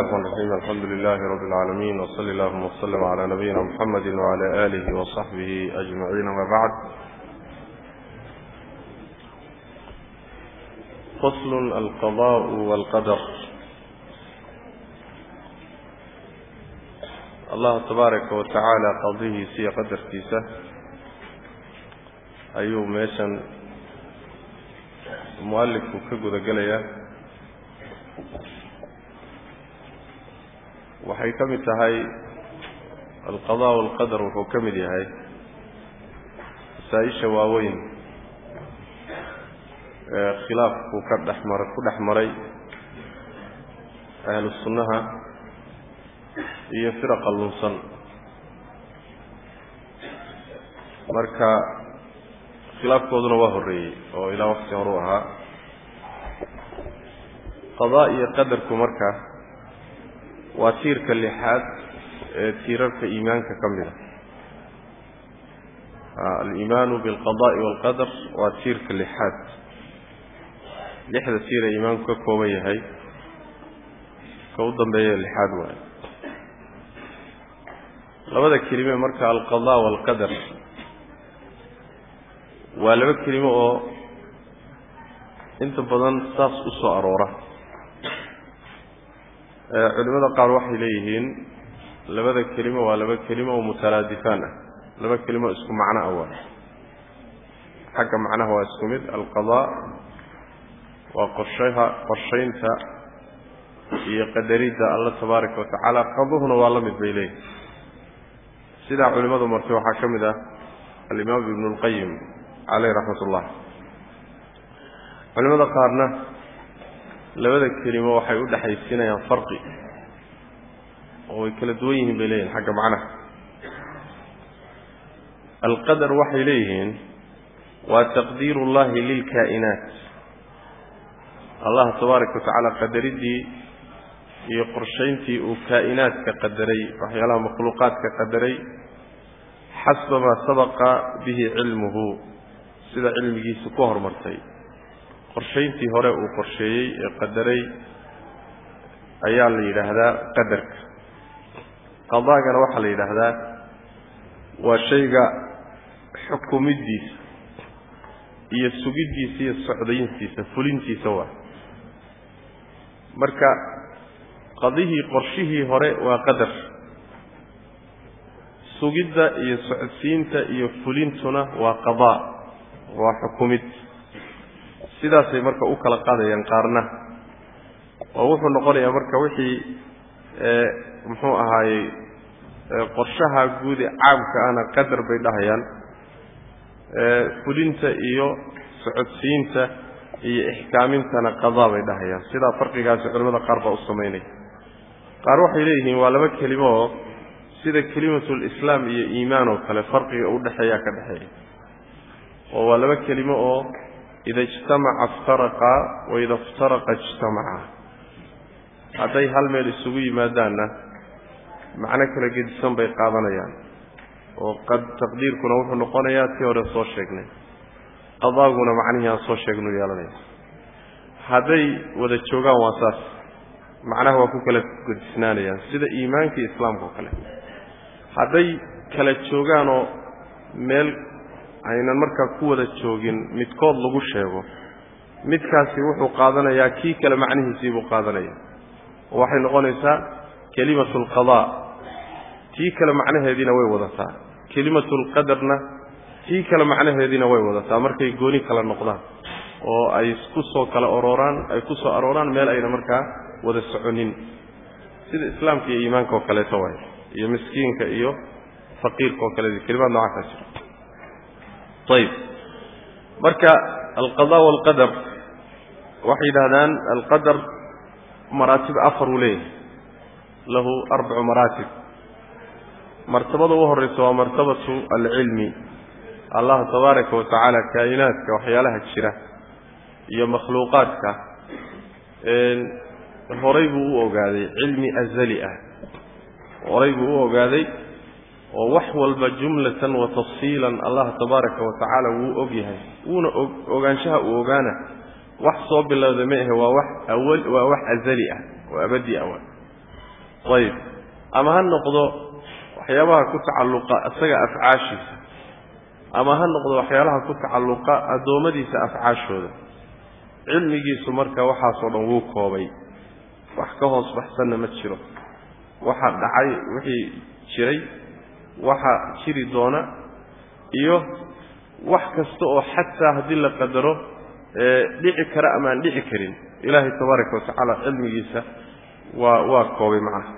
الرحمن الرحيم الحمد لله رب العالمين وصلى اللهم وسلم على نبينا محمد وعلى آله وصحبه أجمعين ما بعد فصل القضاء والقدر الله تبارك وتعالى قضيه سي قدر كيسة أيو ميشن مؤلف كقود قليا waxay ka mid tahay alqadaa walqadar wuxuu ka mid yahay masaa-isha waaweyn ee khilaafku ka dhexmar ku dhex maray ahlu sunnaha iyo firaqa lunsan. Marka khilaafkooduna waa horreeyey oo ilaa waqti horu ahaa. Qadaa iyo qadarku marka waa tiirka lixaad ee tiirarka iimaanka ka mid a aliimaanu bilqada'i waalqadar waa tiirka lixaad. Lixda tiir ee iimaanku ka kooban yahay ka u dambeeya lixaad waayo labada kelime marka alqada' waalqadar waa laba kelimo oo inta badan saas u soo aroora culimada qaar waxay leeyihiin labada kelimo waa laba kelimo oo mutaraadifaan ah. Laba kelimo isku macno ah waa. Xagga macnaha waa isku mid alqadaa waa qorshaha qorshaynta iyo qadaridda alla tabaaraka watacaala qaduhuna waa la mid bay leeyihiin sidaa culimadu martay waxaa ka mid ah alimaam ibnu lqayim caleyh raxmat ullah qaarna labada kelimo waxay u dhexaysiinayaan farqi. Oo way kala duwan yihiin bay leeyihiin xagga macnaha. Alqadar waxay leeyihiin waa taqdiiru ullahi lilkaa'inaat. Allah tabaaraka watacaala qadariddii iyo qorshayntii uu kaa'inaadka qadaray waxyaalaha makhluuqaadka qadaray xasba maa sabaqa bihi cilmuhu sida cilmigiisa ku hormartay qorshayntii hore uu qorsheeyey ee qadaray ayaa la yidhaahdaa qadarka. Qadaagana waxaa la yidhaahdaa waa shayga xukumiddiisa iyo sugiddiisa iyo socdayntiisa fulintiisa waa. Marka qadihii qorshihii hore waa qadar. Sugidda iyo socodsiinta iyo fulintuna waa qadaa waa xukumid sidaasay marka u kala qaadayaan qaarna. Oo wuxuu noqonayaa marka wixii muxuu ahaayey qorshaha guud ee caamka ahna qadar bay dhahayaan. Fulinta iyo socodsiinta iyo ixkaamintana qadaa bay dhahayaan. Sidaa farqigaasi culimada qaar baa u samaynaya. Qaar waxay leeyihiin waa laba kelimo oo sida kelimatulislaam iyo iimaan oo kale farqiga u dhexeeyaa ka dhexeeya. Oo waa laba kelimo oo ida ijtamaca iftaraqa waida iftaraqa ijtamaca hadday hal meel isugu yimaadaanna macno kala gedisan bay qaadanayaan oo taqdiirkuna wuxuu noqonayaa tii hore soo sheegnay qadaaguna macnihii aan soo sheegnu yeelanaya hadday wada joogaan waa saas macnaha waa ku kala gedisnaanayaan sida iimaanka islaamka oo kale hadday kala joogaanoo meel aynan markaa ku wada joogin midkood lagu sheego. Midkaasi wuxuu qaadanayaa kii kale macnihiisii buu qaadanaya. Oo waxay noqonaysaa kelimatu alqadaa tii kale macnaheediina way wadataa. Kelimatu alqadarna tii kale macnaheediina way wadataa. Markay gooni kala noqdaan oo ay ku soo kala arooraan ay ku soo arooraan meel ayna markaa wada soconin. Sida islaamka iyo iimaanka oo kaleeto waay iyo miskiinka iyo faqiirka oo kale kelimaad noocaas jira ayb marka alqada walqadar. Waxay yidhahdaan alqadar maraatib afar uu leeyahay. Lahu arbacu maraatib martabada u horeysa waa martabatu alcilmi. Allah tabaaraka wa tacaala kaa'inaadka waxyaalaha jira iyo makhluuqaadka horay buu u ogaaday. Cilmi azali ah. Horay buu u ogaaday oo wax walba jumlatan wa tafsiilan allah tabaaraka wa tacaala wuu og yahay. Wuuna ogaanshaha uu ogaana. Wax soo bilowda ma ahe waa wax awal waa wax azali ah oo abadi ah ayib. Ama ha noqdo waxyaabaha ku tacalluqa isaga afcaashiisa ama ha noqdo waxyaalaha ku tacalluqa addoommadiisa afcaashooda. Cilmigiisu marka waxaasoo dhan wuu koobay. Wax ka hoos baxsanna ma jiro. Waxa dhacay wixii jiray waxa jiri doona iyo wax kasta oo xataa haddii la qadaro dhici kara ama aan dhici karin. Ilaahay tabaaraka watacaala cilmigiisa waa waa koobay macnaha.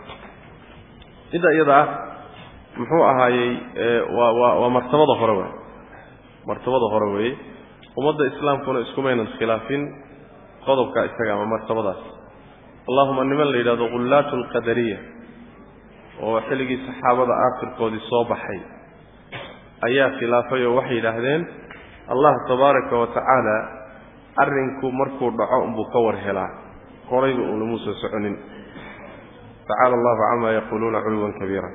Midda iyada ah muxuu ahaayey waa waa waa martabada hore wey martabada hore weeye ummadda islaamkuna iskumaynan khilaafin qodobka isaga ama martabadaas. Allahuma niman la yidhahdo ghullaatu alqadariya oo xilligii saxaabada aakhirkoodii soo baxay ayaa khilaafay oo waxay yidhaahdeen allah tabaaraka wa tacaala arrinku markuu dhaco unbuu ka war helaa horayba unamuusan soconin. Tacaala allahu camaa yaquuluuna culuwan kabiira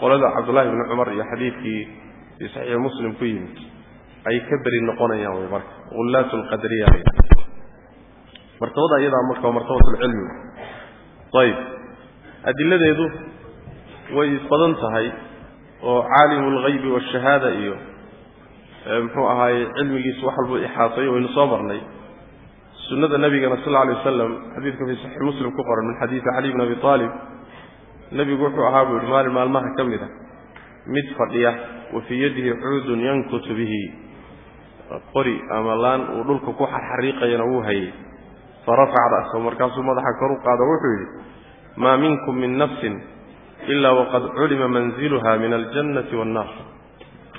qolada cabdullahi bni cumar iyo xadiidkii fii saxiixi muslim ku yimid ay ka beri noqonayaan way marka ghullaatu alqadariya martabada iyadaa marka waa martabatulcilmi ayib. Adiladeedu way badan tahay oo caalimu alghaybi waashahaada iyo muxuu ahaaye cilmigiisu wax walbuu ixaatay waynu soo marnay. Sunnada nabigana sal alay wasalam xadiidka fii saxiix muslim ku qoran min xadiidi cali bn abi aalib nebigu wuxuu ahaa buu yihi maalin maalmaha ka mid a mid fadhiya wa fii yadihi cuudun yankutu bihi. Qori ama laan uu dhulka ku xarxariiqayana wuu hayay. Farafaca ra'sahu markaasuu madaxa kor u qaado wuxuu yidhi maa minkum min nafsin ilaa waqad culima manziluha min aljannati waannaar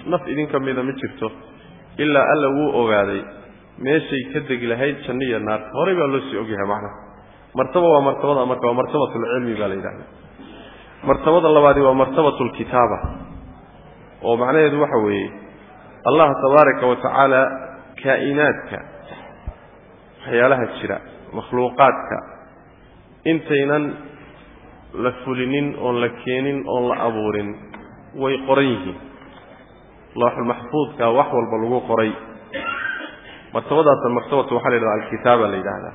naf idinka mida ma jirto ilaa alla wuu ogaaday meeshay ka degi lahayd janno iyo naarta horey baa loo sii ogyahay macnaha martaba waa martabada marka waa martabatulcilmi baa la yidhahda martabada labaadi waa martabatulkitaaba oo macnaheedu waxa weeye allah tabaaraka wa kaa'inaadka waxyaalaha jira makhluuqaadka intaynan la fulinin oon la keenin oon la abuurin way qoran yihiin. Looxulmaxfuudka wax walba lagu qoray. Martabadaasa martabatu waxaa la yidhahda alkitaaba la yidhaahdaa.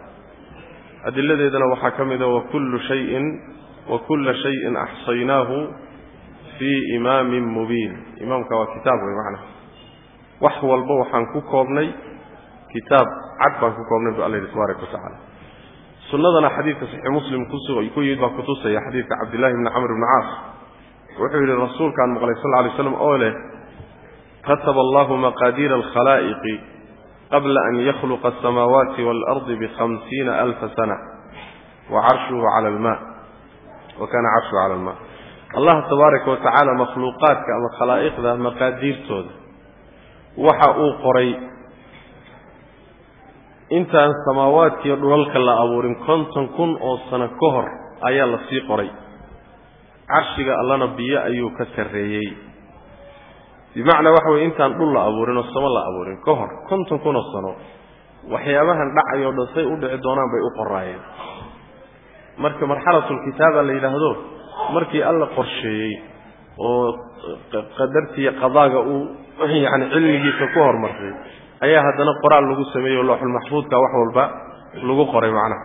Adiladeedana waxaa ka mida wakullu shayin wa kulla shayin axsaynaahu fii imaamin mubiin. Imaamka waa kitaab wey macnaha. Wax walba waxaan ku koobnay kitaab cad baan ku koobnay bu alla yidhi tabaaraka watacala sunnadana xadiidka saxiix muslim ku yimid baa kutusaya xadiidka cabdillahi bni camr bni caas. Wuxuu yidhi rasuulkaan maqlay sal lay slam oo leh kataba allahu maqaadiira alkhalaa'iqi qabla an yakhluqa asamaawaati waalardi bikhamsiina alfa sana wa carshuhu cala alma wa kaana carshuhu cala alma allah tabaaraka wa tacaala makhluuqaadka ama khalaa'iqda maqaadiirtooda waxa uu qoray intaan samaawaadkiiyo dhulalka la abuurin konton kun oo sano ka hor ayaa la sii qoray. Carshiga allana biyo ayuu ka sarreeyey. Bimacnaa waxa weye intaan dhul la abuurin oo samo la abuurin ka hor konton kun oo sano waxyaabahan dhacayoo dhan say u dhici doonaan bay u qoraayeen. Marka marxalatulkitaaba la yidhaahdo markii alla qorsheeyey oo qadartiiyo qadaaga uu yacni cilmigiisa ku hormarsay ayaa haddana qoraal lagu sameeyey looxulmaxfuudka wax walba lagu qoray macnaha.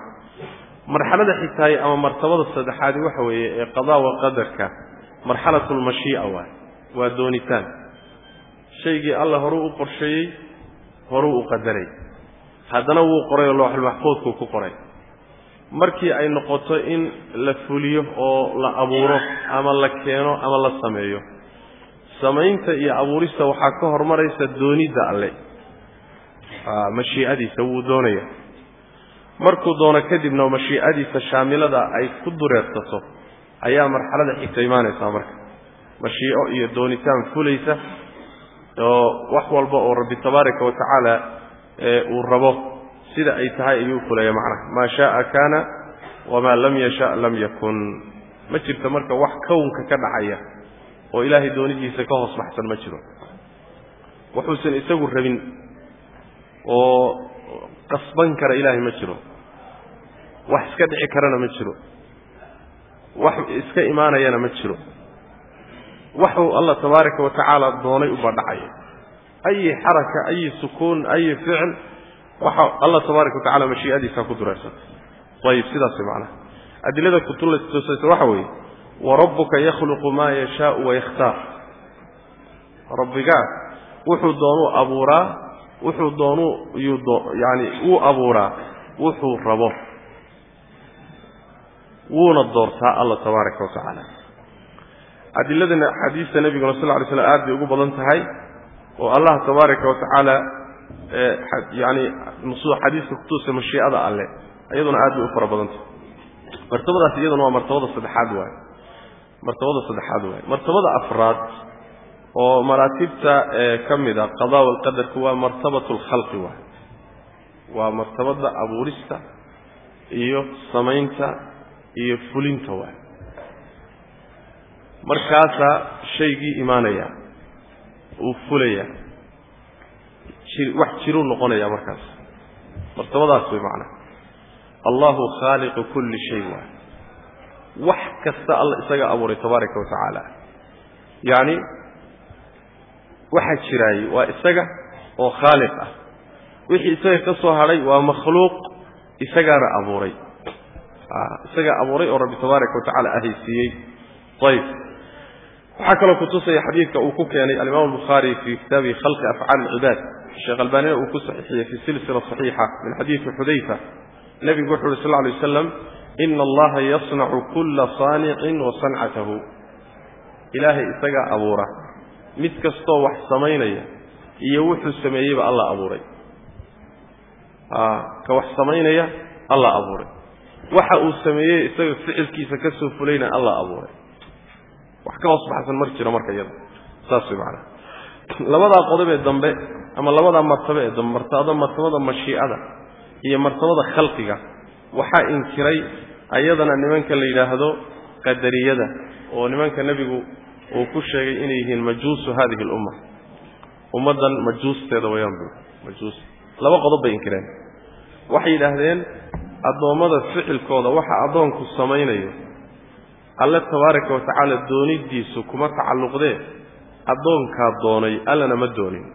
Marxalada xigtaay ama martabada saddexaadi waxa weeye ee qadaa wa qadarka marxalatulmashii'a waay waa doonitaan. Shaygii alla horuu u qorsheeyey horuu u qadaray. Haddana wuu qoray oo looxulmaxfuudkuu ku qoray. Markii ay noqoto in la fuliyo oo la abuuro ama la keeno ama la sameeyo samaynta iyo abuurista waxaa ka hormaraysa doonidda alle mashiicadiisa wuu doonaya. Markuu doono kadibna mashiicadiisa shaamilada ay ku dureersato ayaa marxalada xigta imaanaysaa marka. Mashiico iyo doonitaan fulaysa oo wax walba oo rabbi tabaaraka wa tacaala uu rabo sida ay tahay ayuu fulaya macnaha maa shaaa kaana wamaa lam yasha lam yakun. Ma jirto marka wax kownka ka dhacaya oo ilaahay doonidiisa ka hoos baxsan ma jiro. Wuxuusan isagu rabin oo qasban kara ilaahay ma jiro. Wax iska dhici karana ma jiro. Wax iska imaanayana ma jiro. Waxuu allah tabaaraka wa tacaala doonay uba dhacaya ayi xaraka ayi sukuun ayi ficil waxa allah tabaaraka wa tacala mashii'adiisa ku dureersantay ayib sidaas macnaha adilada kutusaysa waxa weeye wa rabbuka yakhluqu maa yashaau wayakhtaar rabbigaa wuxuu doonuu abuuraa wuxuu doonuu yuu yani wuu abuuraa wuxuu rabo wuuna doortaa alla tabaaraka wa tacaala. Adiladana xadiista nebiguna sal ly slam aad bay ugu badan tahay oo allah tabaaraka wa tacaala yani xadiiska kutuusa mashiicada alle iyaduna aad bay u fara badan tahay. Martabadaas iyaduna waa martabada saddexaad waay. Martabada saddexaad waay. Martabada afraad oo maraatibta ka mid a qadaa walqadarku waa martabatu alkhalqi waay waa martabada abuurista iyo samaynta iyo fulinta waay markaasaa shaygii imaanaya uu fulaya wax jiruu noqonaya markaas. Martabadaas way macnaa allahu khaaliqu kulli shay waay wax kasta alla isaga abuuray tabaaraka wa tacaala waxa jiraayey waa isaga oo khaaliq ah. Wixii isaga ka soo hadhay waa makhluuq isagaana abuuray. Isagaa abuuray oo rabbi tabaaraka wa tacala ahaysiiyey. Ayb waxaa kaloo kutusaya xadiidka uu ku keenay alimaam albukhaari fii kitaabihi khalqi afcaali alcibaad. Sheekh albaanina uu ku saxiixiyey fi silsila saxiixa min xadiidi xudayfa. Nebigu wuxu uhi sal lla alay wasalam ina allaha yasnacu kulla saanicin wa sancatahu ilaahay isagaa abuura mid kastoo wax samaynaya iyo wuxuu sameeyeyba alla abuuray. Ka wax samaynaya alla abuuray. Waxa uu sameeyey isaga ficilkiisa ka soo fulayna alla abuuray. Wax ka hoos baxsan mar jiro marka iyada saas way macanaha labadaa qodob ee dambe ama labadaa martabo ee dambe martabada martabada mashiicada iyo martabada khalqiga waxaa inkiray ayadana nimanka la yidhaahdo qadariyada oo nimanka nebigu uu ku sheegay inay yihiin majuusu hadihi alumma. Ummaddan majuusteeda wayaan buuri majuus. Laba qodob bay inkireen. Waxay yidhaahdeen addoommada ficilkooda waxa addoonku samaynayo alle tabaaraka wa tacaala doonidiisu kuma tacalluqdee? Addoonkaa doonay allana ma doonin.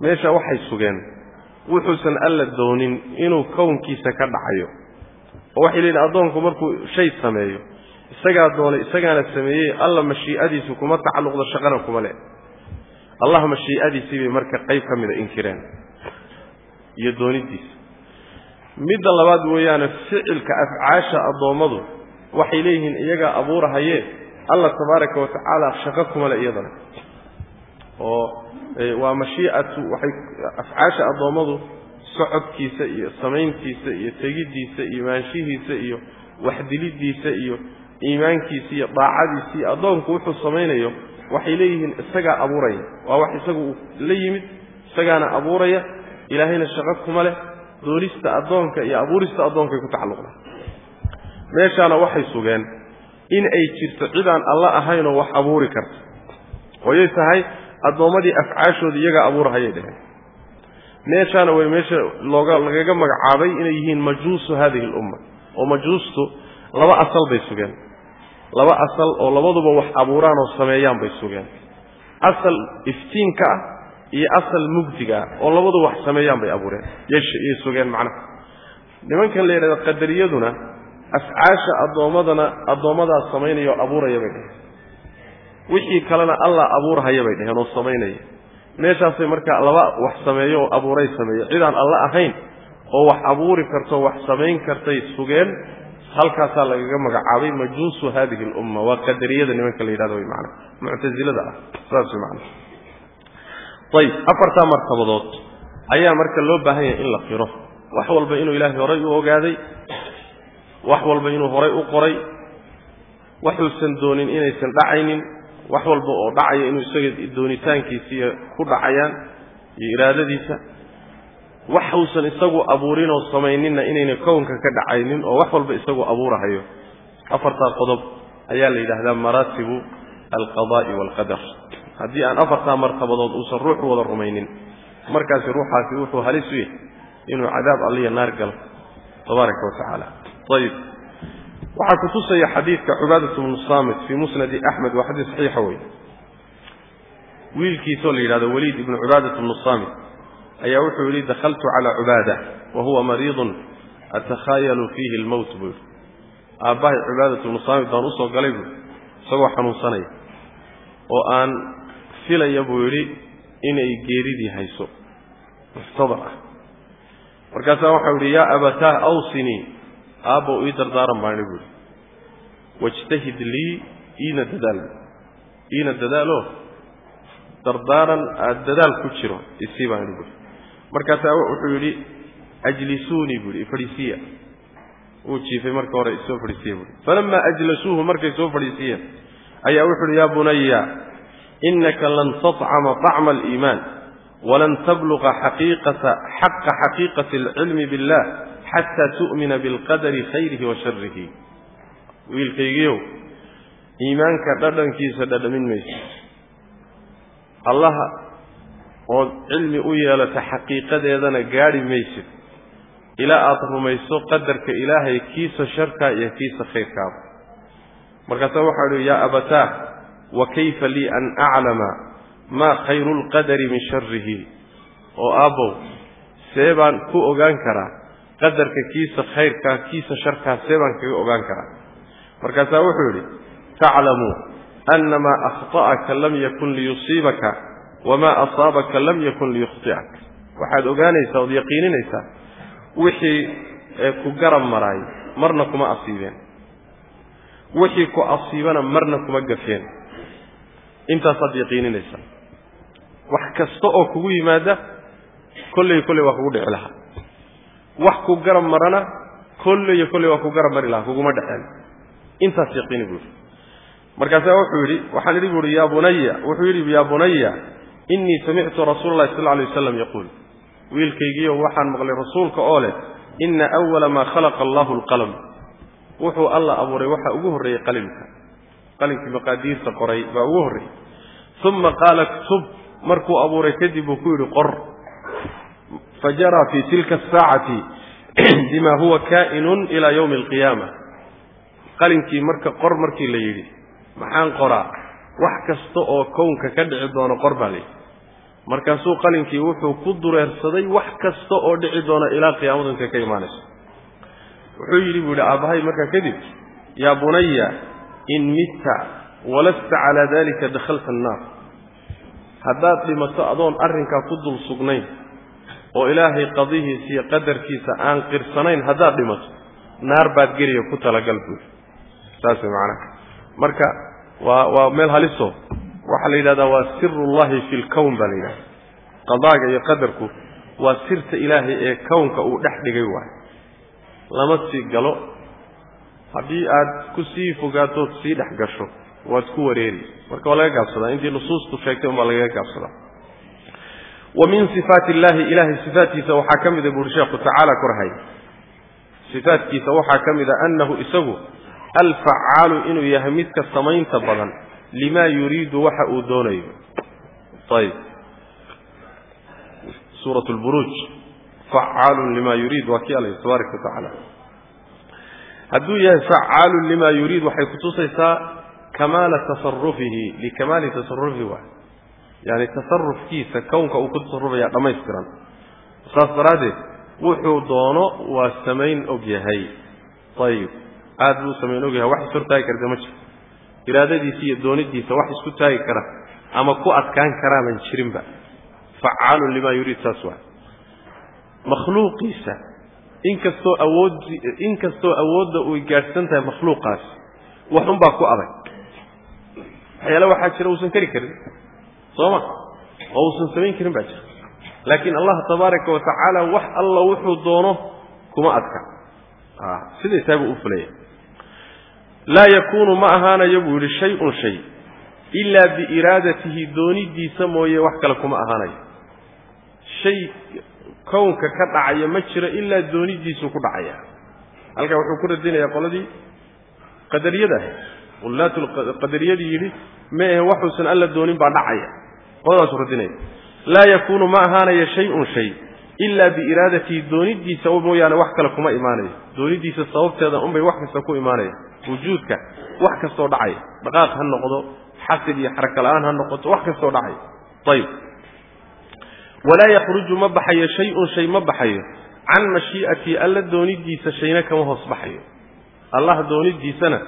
Meesha waxay sugeen wuxuusan alla doonin inuu kownkiisa ka dhacayo. Oo waxay leeyihiin addoonku markuu shay sameeyo isagaa doonay isagaana sameeyey alla mashii'adiisu kuma tacalluqdo shaqana kuma leh. Allah mashii'adiisii bay marka qayb ka mida inkireen iyo doonidiisa midda labaad weeyaane ficilka afcaasha addoommadu waxay leeyihiin iyagaa abuurahayee alla tabaaraka wa tacaala shaqo kuma le iyadana. Oo waa mashiicatu waxay afcaasha addoommadu socodkiisa iyo samayntiisa iyo tegiddiisa iyo maanshihiisa iyo waxdiliddiisa iyo iimaankiisa iyo daacadiisa iyo addoonku wuxuu samaynayo waxay leeyihiin isagaa abuuraya. Waa wax isagu uu la yimid isagaana abuuraya. Ilaahayna shaqo kuma leh. Doonista addoonka iyo abuurista addoonkay ku tacalluqda. Meeshaana waxay sugeen in ay jirto cidaan alla ahaynoo wax abuuri karta. Ooyay tahay addoommadii afcaashooda iyagaa abuurahayay dheheen meeshaana way meesha looga lagaga magacaabay inay yihiin majuusu hadihi alumma oo majuustu laba asal bay sugeen. Laba asal oo labaduba wax abuuraan oo sameeyaan bay sugeen. Asal iftiinka ah iyo asal mugdiga ah oo labadu wax sameeyaan bay abuureen. Yay sugeen macnaha. Nimankan la yidhahda qadariyaduna afcaasha addoommadana addoommadaa samaynaya oo abuuraya bay dheheen wixii kalena allah abuurhaya bay dheheen oo samaynaya. Meeshaasay markaa laba wax sameeyo oo abuuray sameeye cidaan alla ahayn oo wax abuuri karto wax samayn kartay sugeen halkaasaa lagaga magacaabay majuusu hadihi alumma? Waa qadariyada nimanka la yidhahdo way macana muctasilada ah saas way macana ayib afartaa martabadood ayaa marka loo baahan yahay in la qiro. Wax walba inuu ilaahay horay u ogaaday wax walba inuu horay u qoray waxuusan doonin inaysan dhacaynin wax walba oo dhacaya inuu isaga doonitaankiisiiyo ku dhacayaan iyo iraadadiisa waxuusan isagu abuurinoo samayninna inayna kownka ka dhacaynin oo wax walba isagu abuurahayo. Afartaa qodob ayaa la yidhaahdaa maraatibu alqadaa'i waalqadar haddii aan afartaa martabadood uusan ruuxu wada rumaynin markaasi ruuxaasi wuxuu halis u yahay inuu cadaab alliya naar galo. Tabaaraka wa tacaala. Ayib waxaa kutusaya xadiidka cubaadat bnu saamit fii musnadi axmed waa xadiis saxiixa wey wiilkiisoo la yidhahdo waliid ibnu cubaadat bnu saamit ayaa wuxuu yidhi dakhaltu calaa cubaada wa huwa mariidun atakhaayalu fiihi almowt buu yidhi. Aabbahay cibaadatu bnu saamit baan u soo galay buui isagoo xanuunsanaya oo aan filaya buu yidhi inay geeridii hayso. Muxtadar ah. Markaasaa waxau yidhi yaa abataah awsinii aabbow ii dardaaran baani buuhi wajtahid lii iina dadaal iina dadaalo dardaaran aada dadaal ku jiro isii baani buuhi markaasaa wuxuu yidhi ajlisuunii buuhi ifadhiisiya wuu jiifay marka hore isoo fadhiisiya buui falamaa ajlasuuhu markay soo fadhiisiiyeen ayaa wuxu uhi yaa bunaya inaka lan tatcama طacma aliimaan walan tabluqa xaqiiqata xaqa xaqiiqati alcilmi billah xataa tu'mina bilqadari khayrihi wa sharihi iimaanka dhadhankiisa dhadhamin maysid allaha ood cilmi u yeelata xaqiiqadeedana gaadhi maysid. Ilaa aada rumayso qadarka ilaahay kiisa sharkaa iyo kiisa khayrkaaba. Markaasaa waxau idhi yaa abataah wa kayfa lii an aclama maa khayru lqadari min sharihi oo aabbow see baan ku ogaan karaa qadarka kiisa khayrkaa kiisa sharkaa see baan kaga ogaan karaa. Markaasaa wuxuu yidhi taclamu ana maa akhta'aka lam yakun liyusiibaka wamaa asaabaka lam yakun liyukhti'ak waxaad ogaanaysaa ood yaqiininaysaa wixii ku garab maraay marna kuma asiibeen wixii ku asiibana marna kuma gafeen intaasaad yaqiininaysaa wax kasta oo kugu yimaada kolley kolley waa kugu dhici lahaa wax ku garab marana kolley iyo kolley waa ku garab mari lahaa kuguma dhexeen intaas yaqiini buuhi markaasaa wuxuu yidhi waxaan idhi buuhi yaa bunaya wuxuu yidhi yaa bunaya innii samictu rasuula allahi sal alay waslam yaquul. Wiilkaygiiyo waxaan maqlay rasuulka oo leh inna awala maa khalaqa allahu alqalam wuxuu alla abuuray waxaa ugu horreeyey qalimka. Qalimkii maqaadiirta qoray baa ugu horreeyey uma qaala ktub. Markuu abuuray kadib buu ku yidhi qor. Fa jaraa fii tilka asaacati bima huwa kaa'inun ilaa yowmi alqiyaama qalinkii marka qor markii la yidhi maxaan qoraa wax kasta oo kownka ka dhici doono qor baa layidhi markaasuu qalinkii wuxuu ku dureersaday wax kasta oo dhici doona ilaa qiyaamadu intay ka imaanayso. Wuxuu yidhi buu yidhi aabbahay markaa kadib yaa bunaya in mitta walasta calaa dalika dakhalta annaar. Haddaad dhimato adoon arrinkaa ku dul sugnayn oo ilaahay qadihiisa iyo qadarkiisa aan qirsanayn haddaad dhimato naar baad geliyo ku talagal buuri saas way macanaha marka waa waa meel haliso. Waxaa la yidhahdaa waa sirullahi fi lkown baa la yidhahda qadaaga iyo qadarku waa sirta ilaahay ee kownka uu dhex dhigay waay. Lama sii galo. Haddii aad ku sii fogaatood sii dhex gasho waad ku wareeri. Marka waa laga gaabsadaa. Intii nusuustu sheegtay unbaa lagaga gaabsadaa. Wa min sifaati illahi ilahay sifaatkiisa waxaa ka mida buuri sheekhu tacaala korhay sifaatkiisa waxaa ka mida annahu isagu alfacaalu inuu yahay midka samaynta badan lima yuriidu waxa uu doonayo. Ayib suurat lburuuj facaalun lima yuriid waa kii alla tabaaraka wa hadduu yahay facaalun lima yuriid waxay kutusaysaa kamaala tasarufihi likamaali tasarufihi waay yani tasarufkiisa kownka uu ku tasarufaya dhammaystiran. Saas daraaddeed wuxuu doono waa samayn og yahay. Ayib aad buu samayn og yahay wax is hortaagi karta ma jiro. Iraadadiisa iyo doonidiisa wax isku taagi kara ama ku adkaan karaaban jirinba. Facaalun limaa yuriid saas waay makhluuqiisa inkastoo awood inkastoo awoodda uy gaadhsan tahay makhluuqaasi waxunbaa ku adag. Waxyaale waxaa jira uusan kari karin soo ma? Oo uusan samayn karin baa jira. Laakiin allah tabaaraka wa tacaala wax alla wuxuu doono kuma adka siday tahay buu u fulaya laa yakuunu ma ahaanayo buu yidhi shay-un shay. Ilaa biiraadatihi doonidiisa mooye wax kale kuma ahaanayo. Shay kownka ka dhacaya ma jiro ilaa doonidiisuu ku dhacaya. Halkaa wuxuu ku radinayaa qoladii qadariyada ahayd. Ullaatulqadariyadii yidhi ma ahe waxuusan alla doonin baa dhacaya. Qoladaasuu radinaya. Laa yakuunu ma ahaanayo shay-un shay. Ilaa biiraadatihi doonidiisa mooyaane wax kale kuma imaanayo. Doonidiisa sababteeda unbay wax kasta ku imaanaya wujuudka wax kastoo dhacaya dhaqaaq ha noqdo xasil iyo xaraka la'aan ha noqoto wax kastoo dhacaya ayib walaa yakhruju ma baxayo shay-un shay ma baxayo. Can mashii'atii alla doonidiisa shayna kama hoos baxayo. Allah doonidiisana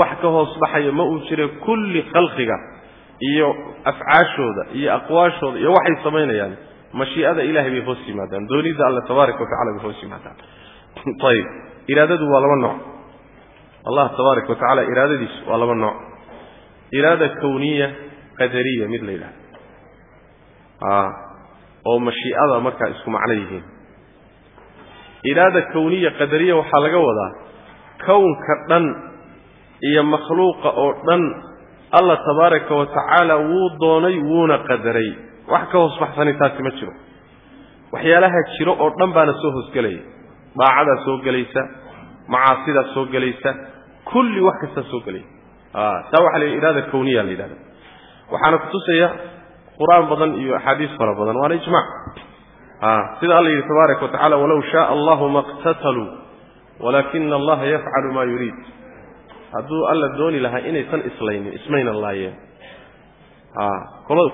wax ka hoos baxaya ma uu jira kulli khalqiga iyo afcaashooda iyo aqwaashooda iyo waxay samaynayaan. Mashii'ada ilahay bay hoos yimaadaan doonida alle tabaaraka watacala bay hoos yimaadaan. Ayib iraadadu waa laba nooc allah tabaaraka wa tacala iraadadiisu waa laba nooc. Iraada kawniya qadariya mid la yidhahdo oo mashii'ada markaa isku macno yihiin. Iraada kawniya qadariya waxaa laga wadaa kownka dhan iyo makhluuqa oo dhan allah tabaaraka wa tacaala wuu doonay wuuna qadaray. Wax ka hoos baxsani taasi ma jiro. Waxyaalaha jiro oo dhan baana soo hoosgelaya daacadaa soo gelaysa macaasidaa soo gelaysa kulli wax kastaa soo gelaya taa waxa la yidhi kawniya la yidhahda. Waxaana kutusaya qur'aan badan iyo axaadiis fara badan. Waana ijmac sida alla yidhi tabaaraka wa tacala walow shaaa allahu ma qtataluu walaakina allaha yafcalu ma yuriid. Hadduu alla dooni lahaa inaysan islaynin ismaynan laayeen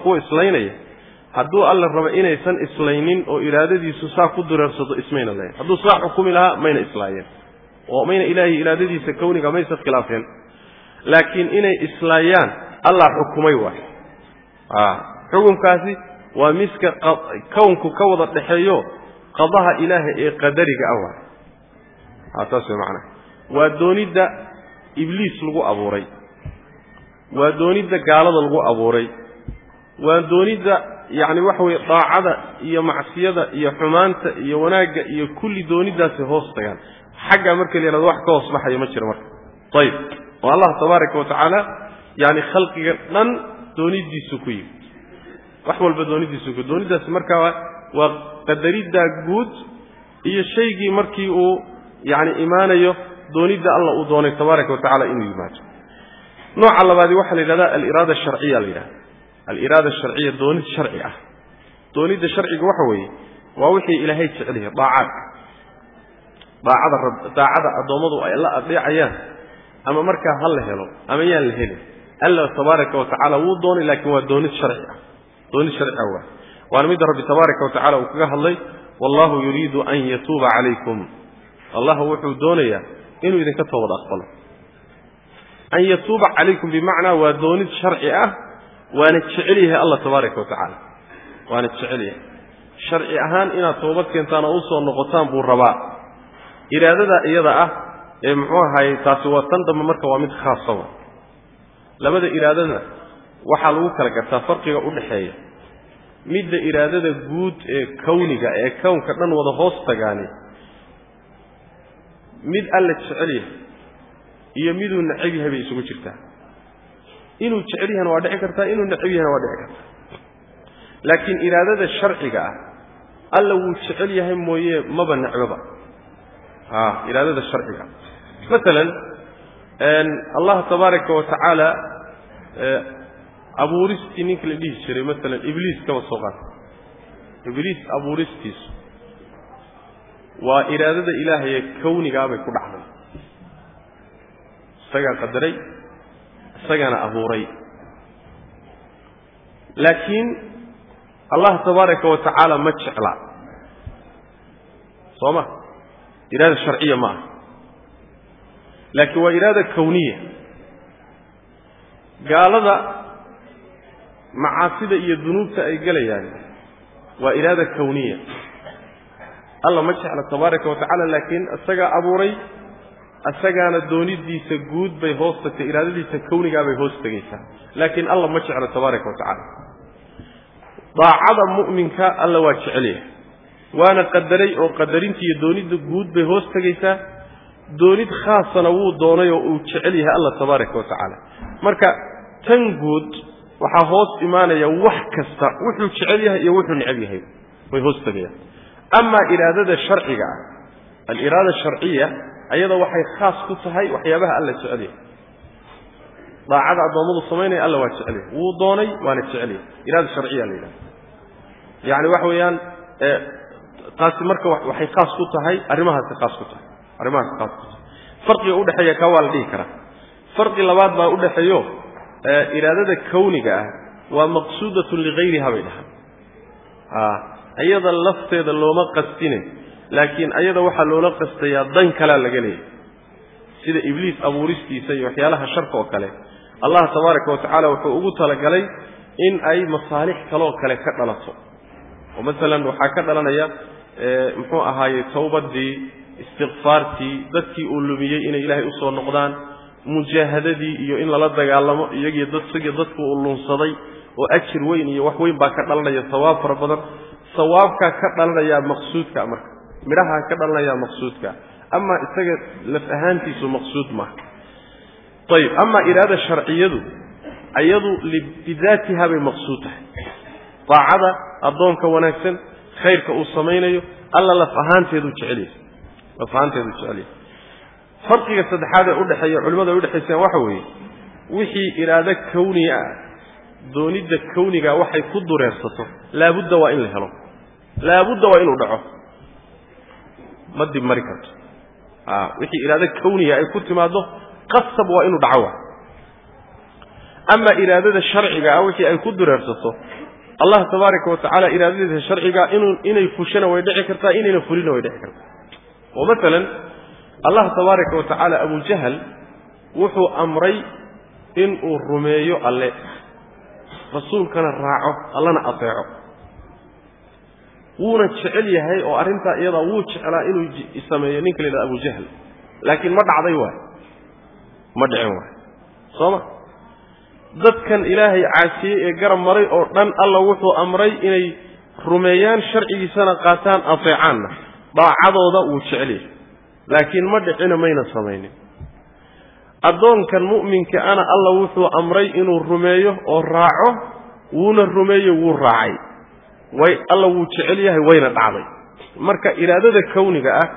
kuwa islaynaya hadduu alla rabo inaysan islaynin oo iraadadiisu saa ku dureersado ismayna laayeen hadduu saa xukumi lahaa mayna islaayeen oo mayna ilaahay iraadadiisa kawniga maysa khilaafeen. Laakiin inay islaayaan allah xukumay waay xukunkaasi waa miska kownku ka wada dhexeeyo qadaha ilaaha ee qadariga ah waay taas way macnaha waa doonidda ibliis lagu abuuray. Waa doonidda gaalada lagu abuuray. Waa doonidda yacni waxa weye daacada iyo macsiyada iyo xumaanta iyo wanaagga iyo kulli dooniddaasay hoos tagaan xaggaa marka la wax ka hoos ma jiro marka. Ayib oo allah tabaaraka wa tacaala khalqiga dhan dooniddiisu ku yimid. Wax walba dooniddiisu ku dooniddaasi markaa waa qadariddaa guud iyo shaygii markii uu yani imaanayo doonidda alla uu doonay tabaaraka wa inuu yimaado. Nooca labaadi waxaa la yidhahda aliraada sharciya la yidhahda aliraada sharciya doonid sharci ah. Doonidda sharciga waxa weeye waa wixii ilaahay jecel yahay daacaadka daacada addoommadu ay la adeecayaan ama markaa ha la helo ama yaan la helin alla tabaaraka wa tacaala wuu doonay laakiin waa doonid sharci ah. Doonid sharci ah waa. Waana midda rabbi tabaaraka wa tacala uu kaga hadlay wallahu yuriidu an yatuuba calaykum. Allah wuxuu doonayaa inuu idinka toobad aqbalo. An yatuuba calaykum bimacnaa waa doonid sharci ah waana jecel yahay allah tabaaraka wa tacaala. Waana jecel yahay. Sharci ahaan inaad toobad keentaan oo u soo noqotaan buu rabaa iraadada iyada ah ee muxuu ahaye taasi waa tan dambe marka waa mid khaasa wa labada iraadada waxaa lagu kala gartaa farqiga u dhaxeeya. Midda iraadada guud ee kawniga ee kownka dhan wada hoos tagaani mid alla jecel yahay iyo miduu necab yahay bay isugu jirtaa. Inuu jecel yahana waa dhici kartaa inuu necab yahana waa dhici kartaa. Laakiin iraadada sharciga ah alla wuu jecel yahay mooye maba necboba a iraadada sharciga. Maalan allah tabaaraka wa tacaala abuuristii ninka la dhihi jiray maalan ibliis kaba soo qaata. Ibliis abuuristiisu waa iraadada ilaahaye kawnigaabay ku dhacday. Isagaa qadaray isagaana abuuray. Laakiin allah tabaaraka wa tacaala ma jecla soo ma iraada sharciya ma aha. Laakiin waa iraada kawniya. Gaalada macaasida iyo dunuubta ay gelayaan waa iraada kawniya. Alla ma jecla tabaaraka wa tacala laakiin isagaa abuuray isagaana doonidiisa guud bay hoos tagtay iraadadiisa kawnigaa bay hoos tegaysaa laakiin alla ma jeclo tabaaraka wa tacaala. Daacada mu'minka alla waa jecelyahay waana qadaray oo qadarinta iyo doonidda guud bay hoos tegaysaa doonid khaasana wuu doonay oo uu jecel yahay alla tabaaraka wa tacaala. Marka tan guud waxaa hoos imaanaya wax kasta wuxuu jecel yahay iyo wuxuu necab yahay way hoos tegayaan amaa iraadada sharciga ah aliraada sharciya ayada waxay khaas ku tahay waxyaabaha alla jecel yahay. Daacada addoommadu samaynaya alla waa jecel yahay. Wuu doonay waana jecel yahay. Iraada sharciya la yidhahda yacni waxa weeyaan taasi marka waxay khaas ku tahay arrimahaasi khaas ku tahay. Arrimahaasi khaas ku tahay. Farqiga udhexeeya kaa waa la dhihi karaa. Farqi labaad baa udhexeeyo iraadada kawniga ah waa maqsuudatun ligayriha bay dhahaan. Ayada lafteeda looma qastine laakiin ayada waxaa loola qastayaa dan kalaa laga leeyay sida ibliis abuuristiisa iyo waxyaalaha sharka oo kale allah tabaaraka wa wuxuu ugu talagalay in ay masaalix kaloo kale ka dhalato oo masalan waxaa ka dhalanaya muxuu ahaaye towbadii istikfaartii dadkii uu lumiyey inay ilaahay u soo noqdaan mujaahadadii iyo in lala dagaalamo iyagiyo dadsigii dadku uu lunsaday oo ajir weyn iyo wax weyn baa ka dhalanaya sawaab fara badan. Sawaabkaa ka dhalanayaa maqsuudka marka midhahaa ka dhalanayaa maqsuudka ama isaga laf ahaantiisu maqsuud maaha. Ayib ama iraada sharciyadu iyadu bidaatiha bay maqsuud tahay daacada addoonka wanaagsan khayrka uu samaynayo alla laf ahaanteedu jecelyahay laf ahaanteedu jecelyahay farqiga saddexaad ee udhexeeya culimmadu ay waxa weeye wixii iraado kawniga ah doonidda kawniga waxay ku dureersato laabudda waa in la helo. Laabudda waa inuu dhaco. Ma dib mari karto. Wixii iraado kawniga ay ku timaaddo qasab waa inuu dhaco. Wa ama iraadada sharciga ah wixii ay ku dureersato allah tabaaraka wa tacaala iraadadiisa sharciga inuu inay fushana way dhici kartaa inayna fulina way dhici kartaa. Oo masalan allah tabaaraka wa tacaala abujahal wuxuu amray inuu rumeeyo alle. Rasuulkana raaco allana ateeco. Wuuna jecel yahay oo arrintaa iyadaa wuu jeclaa inuu sameeyo ninka la yidhahdo abujahl laakiin ma dhacday waay ma dhicin waay soo ma dadkan ilaahay caasiyey ee garab maray oo dhan alla wuxuu amray inay rumeeyaan sharcigiisana qaataan ateecaanna daacadooda wuu jecel yahay laakiin ma dhicina mayna samaynin. Addoonkan mu'minka ana alla wuxuu amray inuu rumeeyo oo raaco wuuna rumeeyo wuu raacay. Way alla wuu jecel yahay wayna dhacday. Marka iraadada kawniga ah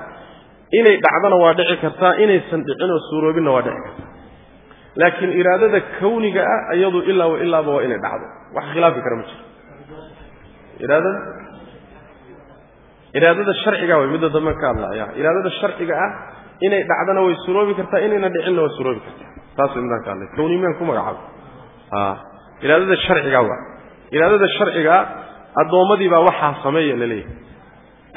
inay dhacdana waa dhici kartaa inaysan dhicinoo suuroobinna waa dhici kartaa laakiin iraadada kawniga ah iyadu ilaa wa ilaaba waa inay dhacdo. Wax khilaafi kara ma jiro. Iraadada? Iraadada sharciga way midda dambe ka hadlaya iraadada sharciga ah inay dhacdana way suroobi kartaa inayna dhicinna way suroobi kartaa. Taas way midaan ka hadlay. Kawni miyaan ku magacaabo. A iraadada sharciga waa. Iraadada sharciga addoommadii baa waxaa sameeya la leeyahay.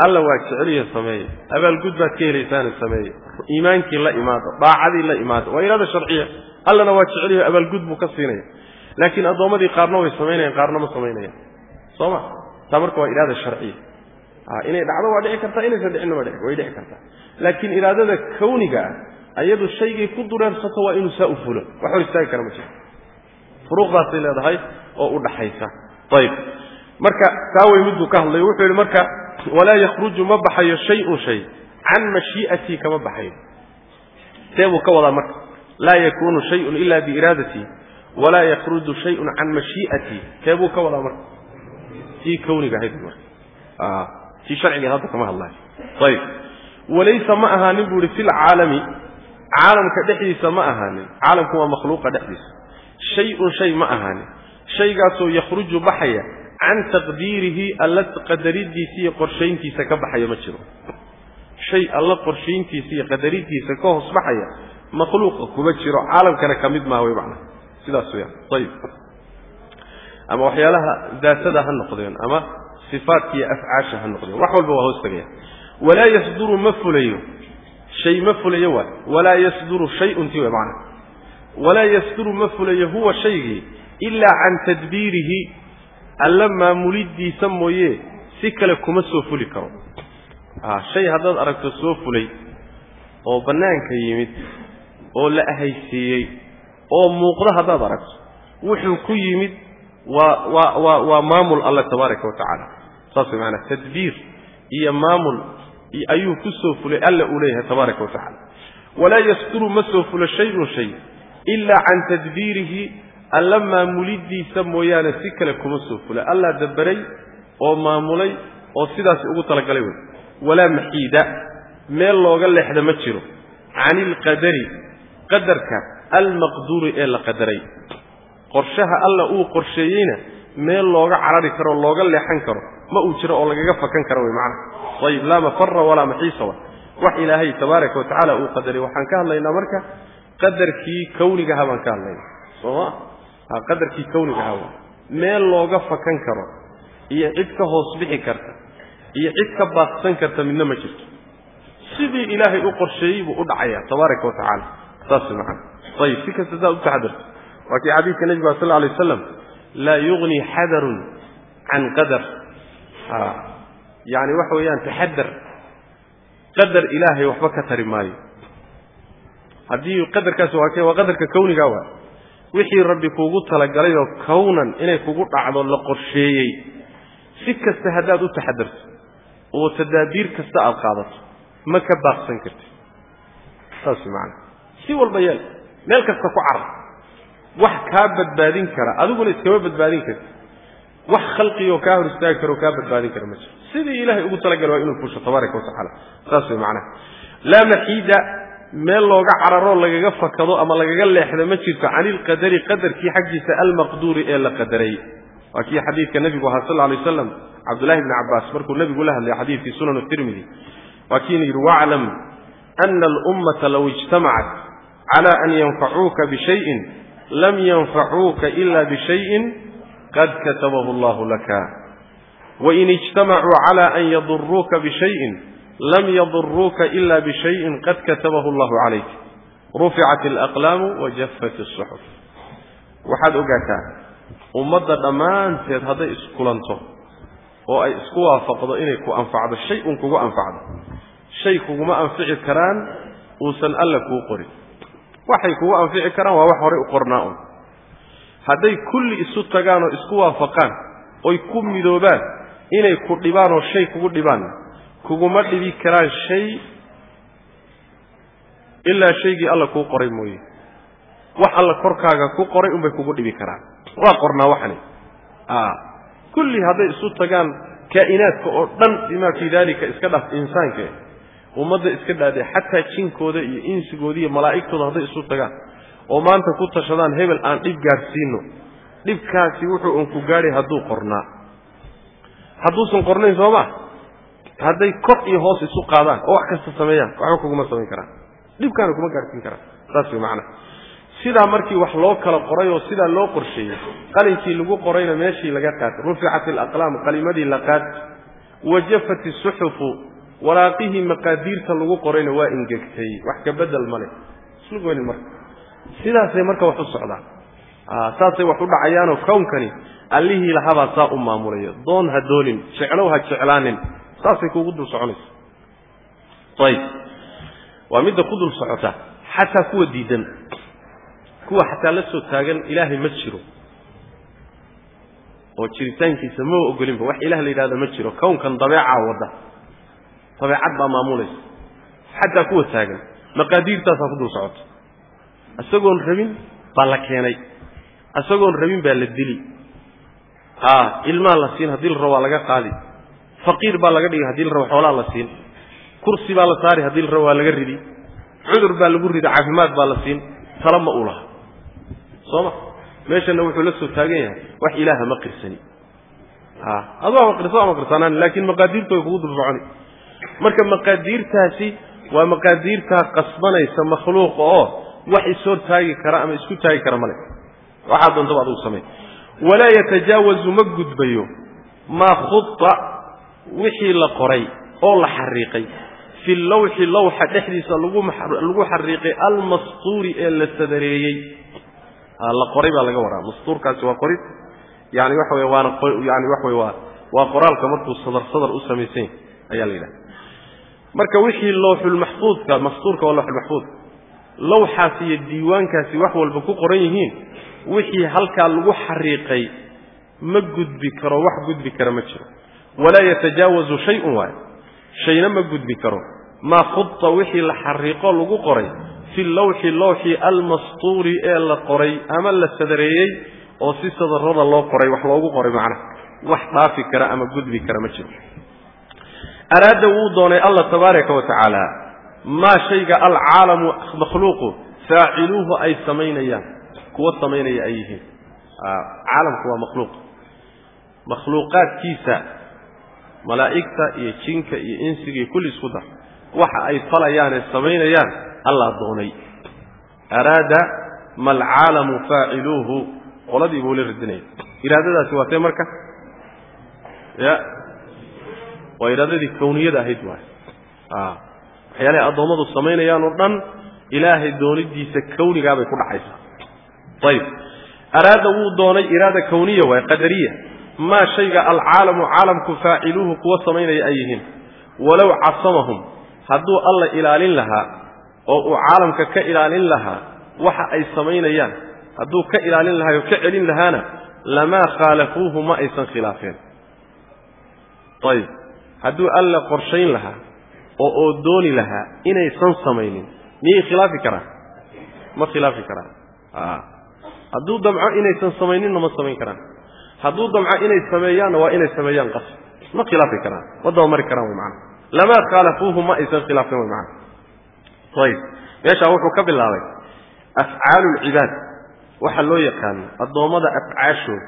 Alla waa jeceliya sameeye abaalgud baad ka helaysaana sameeye iimaankii la imaado daacadii la imaado. Waa iraada sharciya allana waa jeceliya abaalgud buu ka siinaya. Laakiin addoommadii qaarna way samaynayaan qaarna ma samaynayaan. Soo ma? Taa marka waa iraada sharciya. Inay dhacdo waa dhici kartaa inaysan dhicinna way dhici kartaa. Laakiin iraadada kawniga ah ayadu shaygay ku dureersato waa inuu saa u fulo. Wax istaagi kara ma jiro. Furuuqdaasay leedahay oo u dhaxaysa. Ayib marka taa way midbuu ka hadlayo wuxuu yidhi marka walaa yakhruju ma baxayo shayun shay. Can mashii'atii kama baxayo. See buu ka wadaa marka laa yakunu shayun ila biiraadatii walaa yakhruju shayun can mashii'atii see buu ka wadaa marka? Tii kawniga ahayd marka. Tii sharciga hadda kama hadlaayo ayib walaysa ma ahaanin buu ihi fi lcaalami caalamka dhexdiisa ma ahaanin. Caalamku waa makhluuqa dhexdiisa. Shay-un shay ma ahaanin. Shaygaasoo yakhruju baxaya can taqdiirihi alla qadaridiisa iyo qorshayntiisa ka baxaya ma jiro. Shay alla qorshayntiisa iyo qadarintiisa ka hoos baxaya makhluuqa kuma jiro caalamkana ka mid maaha way macnaha sidaas weyaan ayib ama waxyaalaha daatada ha noqdeen ama sifaadka afcaasha ha noqdeen wax walba waa hoos tagaya walaa yasduru ma fulayo shay ma fulayo waay walaa yasduru shayun ti way macnaha walaa yasduru ma fulayo huwa shaygii ilaa can tadbiirihi alla maamulidiisa mooye si kale kuma soo fuli karo shay haddaad aragto soo fulay oo bannaanka yimid oo la ahaysiiyey oo muuqda haddaad aragto. Wuxuu ku yimid waa waa waa waa maamul alle tabaaraka wa tacaala. Saas tadbiir iyo maamul ayuu ku soo fulay alla uu leeyahay tabaaraka wa tacaala. Walaa yasduru ma soo fulo shayun shay ilaa can tadbiirihi alla maamulidiisa mooyaane si kale kuma soo fula. Allaa dabaray oo maamulay oo sidaasi ugu talagalay wey. Walaa maxiida meel looga leexda ma jiro. Can ilqadari qadarka almaqduuri ee la qadaray. Qorshaha alla uu qorsheeyeyna meel looga carari karo looga leexan karo ma uu jiro oo lagaga fakan karo wey macnaha ayib laa mafara walaa maxiisa wa wax ilaahay tabaaraka wa tacaala uu qadaray. Waxaan ka hadlaynaa marka qadarkii kawnigaha baan ka hadlaynaa. Sooma qadarkii kawnigaha wa meel looga fakan karo iyo cid ka hoos bixi karta iyo cid ka baaqsan karta midna ma jirto. Sidii ilaahay u qorsheeyey buu u dhacaya tabaaraka wa ayib si kasta saa u taxadarto waa kii xadiidka nebiga sal lla alay waslam laa yugnii xadarun can qadar. Yani waxa weeyaan taxadar qadar ilaahay waxba ka tari maayo. Haddii qadarkaasi waa qadarka kawniga waa wixii rabbi kuugu talagalay oo kawnan inay kugu dhacdo la qorsheeyey. Si kasta haddaad u taxadarto oo tadaabiir kasta aada qaadato ma ka baaqsan karti saas macana si walba yeel meel kasta ku carar. Wax kaa badbaadin kara adiguna iskama badbaadin karti wax khalqigoo kaa hor istaagi kara oo kaa badbaadin kara ma jiro. Sidii ilaahay ugu talagala waa inuu fusho tabaaraka watacaala saas way macnaha. Laa maxiida meel looga cararoo lagaga fakado ama lagaga leexda ma jirto cani ilqadari qadarkii xaggiisa almaqduuri ee la qadaray. Waa kii xadiidka nebigu ahaa sal alay waslam cabdullahi bni cabbaas markuu nebigu la hadlay xadiidkii sunan tirmidi waa kiina yidhi waclam ana alummata low ijtamacat cala an yanfacuuka bishayin lam yanfacuuka ila bishayin qad katabahu allahu laka wain ijtamacuu cala an yaduruuka bishayin lam yaduruuka ila bishayin qad katabahu allahu calayk ruficat alaqlaamu wajafat asuxuf waxaad ogaataa ummadda dhammaanteed hadday iskulanto oo ay isku waafaqdo inay ku anfacdo shay un kugu anfacdo shay kuguma anfici karaan uusan alla kuu qorin waxay kugu anfici karaan waa wax horay u qornaa un. Hadday kulli isu tagaan oo isku waafaqaan oy ku midoobaan inay ku dhibaan oo shay kugu dhibaanna kuguma dhibi karaan shay ilaa shaygii alla kuu qoray mooye. Wax alla korkaaga ku qoray unbay kugu dhibi karaan. Waa qornaa waxani. Kulli hadday isu tagaan kaa'inaadka oo dhan bimaa fii daalika iska dhaf insaanka ummadda iska dhaadee xataa jinkooda iyo insigooda iyo malaa'igtooda hadday isu tagaan oo maanta ku tashadaan hebel aan dhib gaadhsiino dhibkaasi wuxuu un ku gaadhay hadduu qornaa. Hadduusan qornayn soo ma? Hadday kor iyo hoos isu qaadaan oo wax kasta sameeyaan waxba kuguma samayn karaan. Dhibkaana kuma gaadhsiin karaan. Saas way macnaha. Sidaa markii wax loo kala qoray oo sidaa loo qorsheeyey qalinkii lagu qorayna meeshii laga qaatay ruficat alaqlaam qalimadii la qaat wajafat isuxufu waraaqihii maqaadiirta lagu qorayna waa ingegtay wax ka bedel ma leh. Islugoynin marka. Sidaasay marka wax u socdaan saasay wax u dhacayaanoo kownkani allihii lahabaa saa u maamulaya doon ha doonin jeclow ha jeclaanin. Saasay kuugu dul soconaysa. Ayib waa midda ku dul socota. Xataa kuwa diidan. Kuwa xataa la soo taagan ilaahay ma jiro. Oo jiritaankiisa ma ogolinba. Wax ilaah la yidhahda ma jiro. Kownkan dabeecaa wadda dabeecad baa maamulaysa xataa kuwa taagan maqaadiirtaasaa ku dul socota isagoon rabin baa la keenay isagoon rabin baa la dili a ilmaa la siin haddii la rabo waa laga qaadi faqiir baa laga dhigay haddii la rabo xoolaa la siin kursi baa la saari haddii la rabo waa laga ridi cudur baa lagu ridi caafimaad baa la siin tala ma uu laha soo ma meeshana wuxuu la soo taagan yahay wax ilaaha ma qirsani a adu ama qirso ama qirsanaan laakiin maqaadiirtu way kugu dul soconi marka maqaadiirtaasi waa maqaadiirtaa qasbanaysa makhluuqa oo wax ishor taagi kara ama isku taagi kara male waxaa doontaba adugu samey walaa yatajaawazu ma gudbayo maa khuda wixii la qoray oo la xariiqay. Fi lawxi lawxa dhexdiisa lagu xariiqay almastuuri ee la sadareeyey. La qoray baa laga waraa. Mastuurkaasi waa qorid. Yani waxa wey waana yani waxa wey waa waa qoraalka markuu sadar sadar u samaysan ayaa la yidhaha marka wixii lawxulmaxfuudka mastuurka waa lawxulmaxfuud lawxaasi iyo diiwaankaasi wax walba ku qoran yihiin. Wixii halkaa lagu xariiqay ma gudbi karo wax gudbi kara ma jiro. Walaa yatajaawazu shayun waay. Shayna ma gudbi karo. Maa khuda wixii la xariiqo lagu qoray fi lawxi lawxi almastuuri ee la qoray ama la sadareeyey oo si sadarada loo qoray wax loogu qoray macnaha wax dhaafi kara ama gudbi kara ma jiro araada wuu doonay allah tabaaraka wa tacaala. Maa shayga alcaalamu makhluuqu faaciluuhu ay samaynayaan. Kuwa samaynaya ay yihiin. Caalamku waa makhluuq. Makhluuqaadkiisa malaa'igta iyo jinka iyo insiga iyo kulli isku dar waxa ay falayaanee samaynayaan allah doonay. Araada ma alcaalamu faaciluuhu qoladii buu la radinaya iraadadaasi waa tee marka? Ya waa iraadadii kowniyada ahayd waay. Waxyaalahay addoommadu samaynayaan oo dhan ilaahay doonidiisa kawnigaabay ku dhacaysaa. Ayib araada wuu doonay iraada kawniya waay qadariya. Maa shayga alcaalamu caalamku faaciluuhu kuwa samaynaya ay yihiin. Walow casamahum hadduu alla ilaalin lahaa oo uu caalamka ka ilaalin lahaa waxa ay samaynayaan hadduu ka ilaalin lahaa oo ka celin lahaana lamaa khaalafuuhu ma aysan khilaafeen. Ayib hadduu alla qorshayn lahaa oo oo dooni lahaa inaysan samaynin miyay khilaafi karaan? Ma khilaafi karaan. Hadduu damco inaysan samayninna ma samayn karaan. Hadduu damco inay sameeyaanna waa inay sameeyaan qas ma khilaafi karaan. Ma dabamari karaan way macana lamaa khaalafuuhu ma aysan khilaafin way macana ayib meeshaa wuxuu ka bilaabay afcaalu lcibaad waxa loo yaqaano addoommada afcaashooda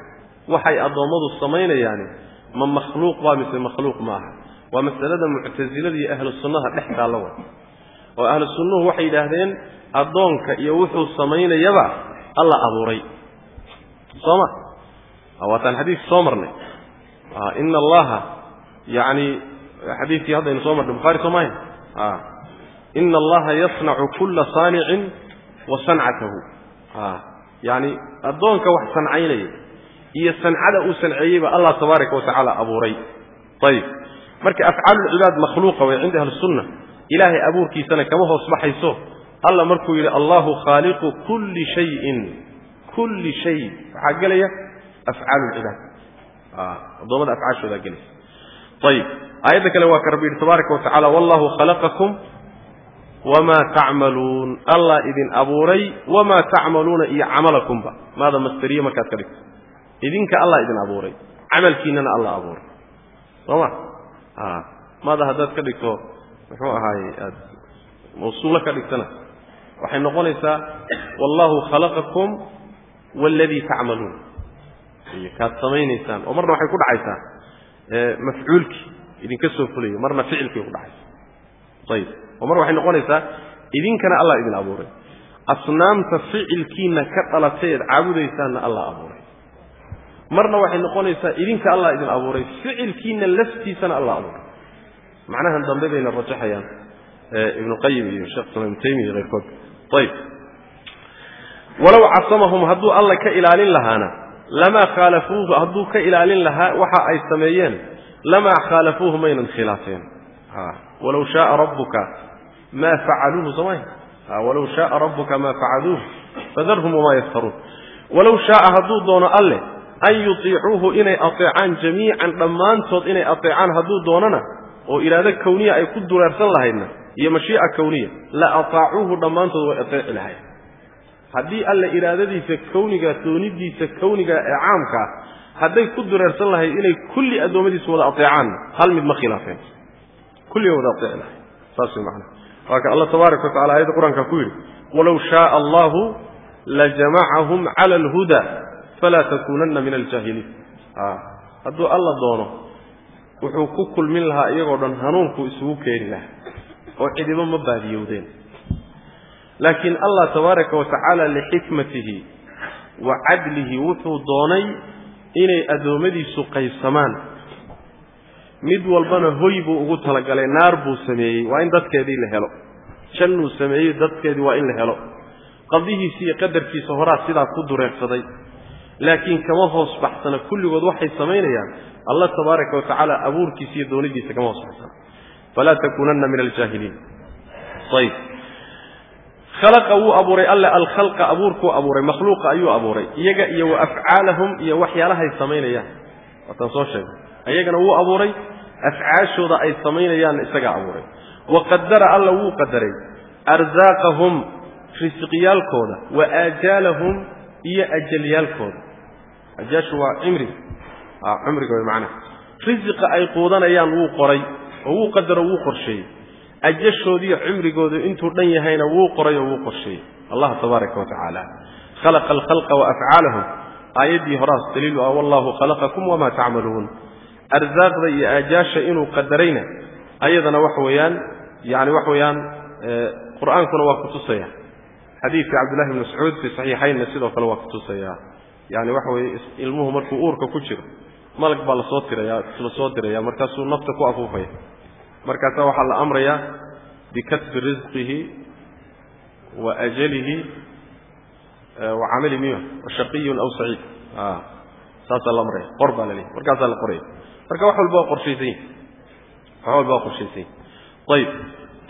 waxay addoommadu samaynayaani ma makhluuq baa mise makhluuq ma aha waa masalada muctasilada iyo ahlu sunnaha dhex taalla way oo ahlu sunnuhu waxay yidhaahdeen addoonka iyo wuxuu samaynayaba alla abuuray. Soo ma waataan xadiiskii soo marnay. Ina allaha yani xadiiskii haddaynu soo marnay bukhari soo maahin ina allaha yasnacu kulla saanicin wa sancatahu yani addoonka wax sancaynaya iyo sancada uu sanceeyeyba allah tabaaraka wa abuuray. Ayib marka afcaalulcibaad makhluuqa way cinda ahlisunna ilaahay abuurkiisana kama hoos baxayso. Alla markuu yidhi allahu khaaliqu kulli shayin. Kulli shay. Waxaa gelaya afcaal lcibaad addoommada afcaashoodaa gelaysa. Ayib aayadda kale waa ka rabbi yidhi tabaaraka wa tacala wallahu khalaqakum wamaa tacmaluun. Allah idin abuuray wamaa tacmaluuna iyo camalakumba. Maada masteriye markaad ka dhigto. Idinka allah idin abuuray. Camalkiinana allah abuuray. Soo ma maada haddaad ka dhigto muxuu ahaaye aad mawsuulo ka dhigtana waxay noqonaysaa wallahu khalaqakum waladii tacmaluun. Kaad samaynaysaan oo marna waxay ku dhacaysaa mafcuulkii idinka soo fulayo marna ficilkii ku dhacaysa ayib oo mar waxay noqonaysaa idinkana allah idin abuuray. Asnaamta ficilkiina ka dhalatay eed caabudaysaanna allah abuuray marna waxay noqonaysaa idinka allah idin abuuray ficilkiina laftiisana allah abuuray. Macnahan dambe bayna rajaxayaan ibnu qayim iyo sheekh islam ibnu taymiya iyo keyrkood ayib walow casamahum hadduu alla ka ilaalin lahaana lamaa khaalafuuhu hadduu ka ilaalin lahaa waxa ay sameeyeen lamaa khaalafuuhu maynan khilaafeen walow shaaa rabbuka maa facaluuhu soomay walow shaaa rabbuka maa facaluuhu fadarhum wamaa yaftaruun. Walow shaaa hadduu doono alle an yutiicuuhu inay ateecaan jamiican dhammaantood inay ateecaan hadduu doonana oo iraado kawniya ay ku dureersan lahaydna iyo mashiica kawniya la ataacuuhu dhammaantood way ateeci lahayd. Haddii alle iraadadiisa kawniga doonidiisa kawniga ee caamka hadday ku dureersan lahayd inay kulli addoommadiisa wada ateecaanna hal mid ma khilaafeen. Kulliga wada ateeci lahayd. Saas way macnaha allah tabaaraka wa tacala qur'aanka ku yidhi walow shaaa allahu lajamacahum cala alhuda falaa takuunanna min aljaahiliin hadduu alla doono wuxuu ku kulmin lahaa iyagoo dhan hanuunkuu isugu keeni lahaa oo cidibo ma baadiyowdeen laakiin allah tabaaraka wa tacaala lixikmatihi wa cadlihi wuxuu doonay inay addoommadiisu qaybsamaan mid walbana hoy buu ugu talagalay naar buu sameeyey waa in dadkeedii la helo jannuu sameeyey dadkeedii waa in la helo qadihiisi iyo qadarkiisa horaa sidaa ku dureersaday laakiin kama hoos baxsana kulligood waxay samaynayaan. Allah tabaaraka wa tacaala abuurkiisa iyo doonidiisa kama hoos baxsana. Falaa takuunanna min aljaahiliin. Ayib khalaqa wuu abuuray alle alkhalqa abuurkuu abuuray makhluuqa ayuu abuuray. Iyaga iyo wa afcaalahum iyo waxyaalahay samaynayaan. Waataan soo sheegay. Iyagana wuu abuuray afcaashooda ay samaynayaanna isagaa abuuray. Wa qadara alla wuu qadaray arsaaqahum risqiyaalkooda. Wa aajaalahum iyo ajalyaalkooda ajaashu waa cimriga cumriga way macnaha risiqa ay quudanayaan wuu qoray oo wuu qadaro wuu qorsheeyey. Ajashoodiiyo cumrigoodu intuu dhan yahayna wuu qoray oo wuu qorsheeyey. Allah tabaaraka wa tacaala. Khalaqa alkhalqa wa afcaalahum aayaddii horaas daliilu ah wallahu khalaqakum wamaa tacmaluun. Arsaaqda iyo aajaasha inuu qadarayna ayadana waxa weeyaan yani waxa weeyaan qur'aankuna waa kutusaya xadiidka cabdillahi bn mascuud fii saxiixaynna sidoo kale waa kutusaya yani waxa weeye ilmuhu markuu uurka ku jiro malag baa la soo tiraya la soo diraya markaasuu nafta ku afuufaya. Markaasaa waxaa la amrayaa bikasbi risqihi wa ajalihi wa camali miya washaqiyun aw saciid. Saasaa la maraya qor baa la leeyahy markaasaa la qoraya marka wax walba waa qorshaysan yahi wax walba waa qorshaysan yahi ayib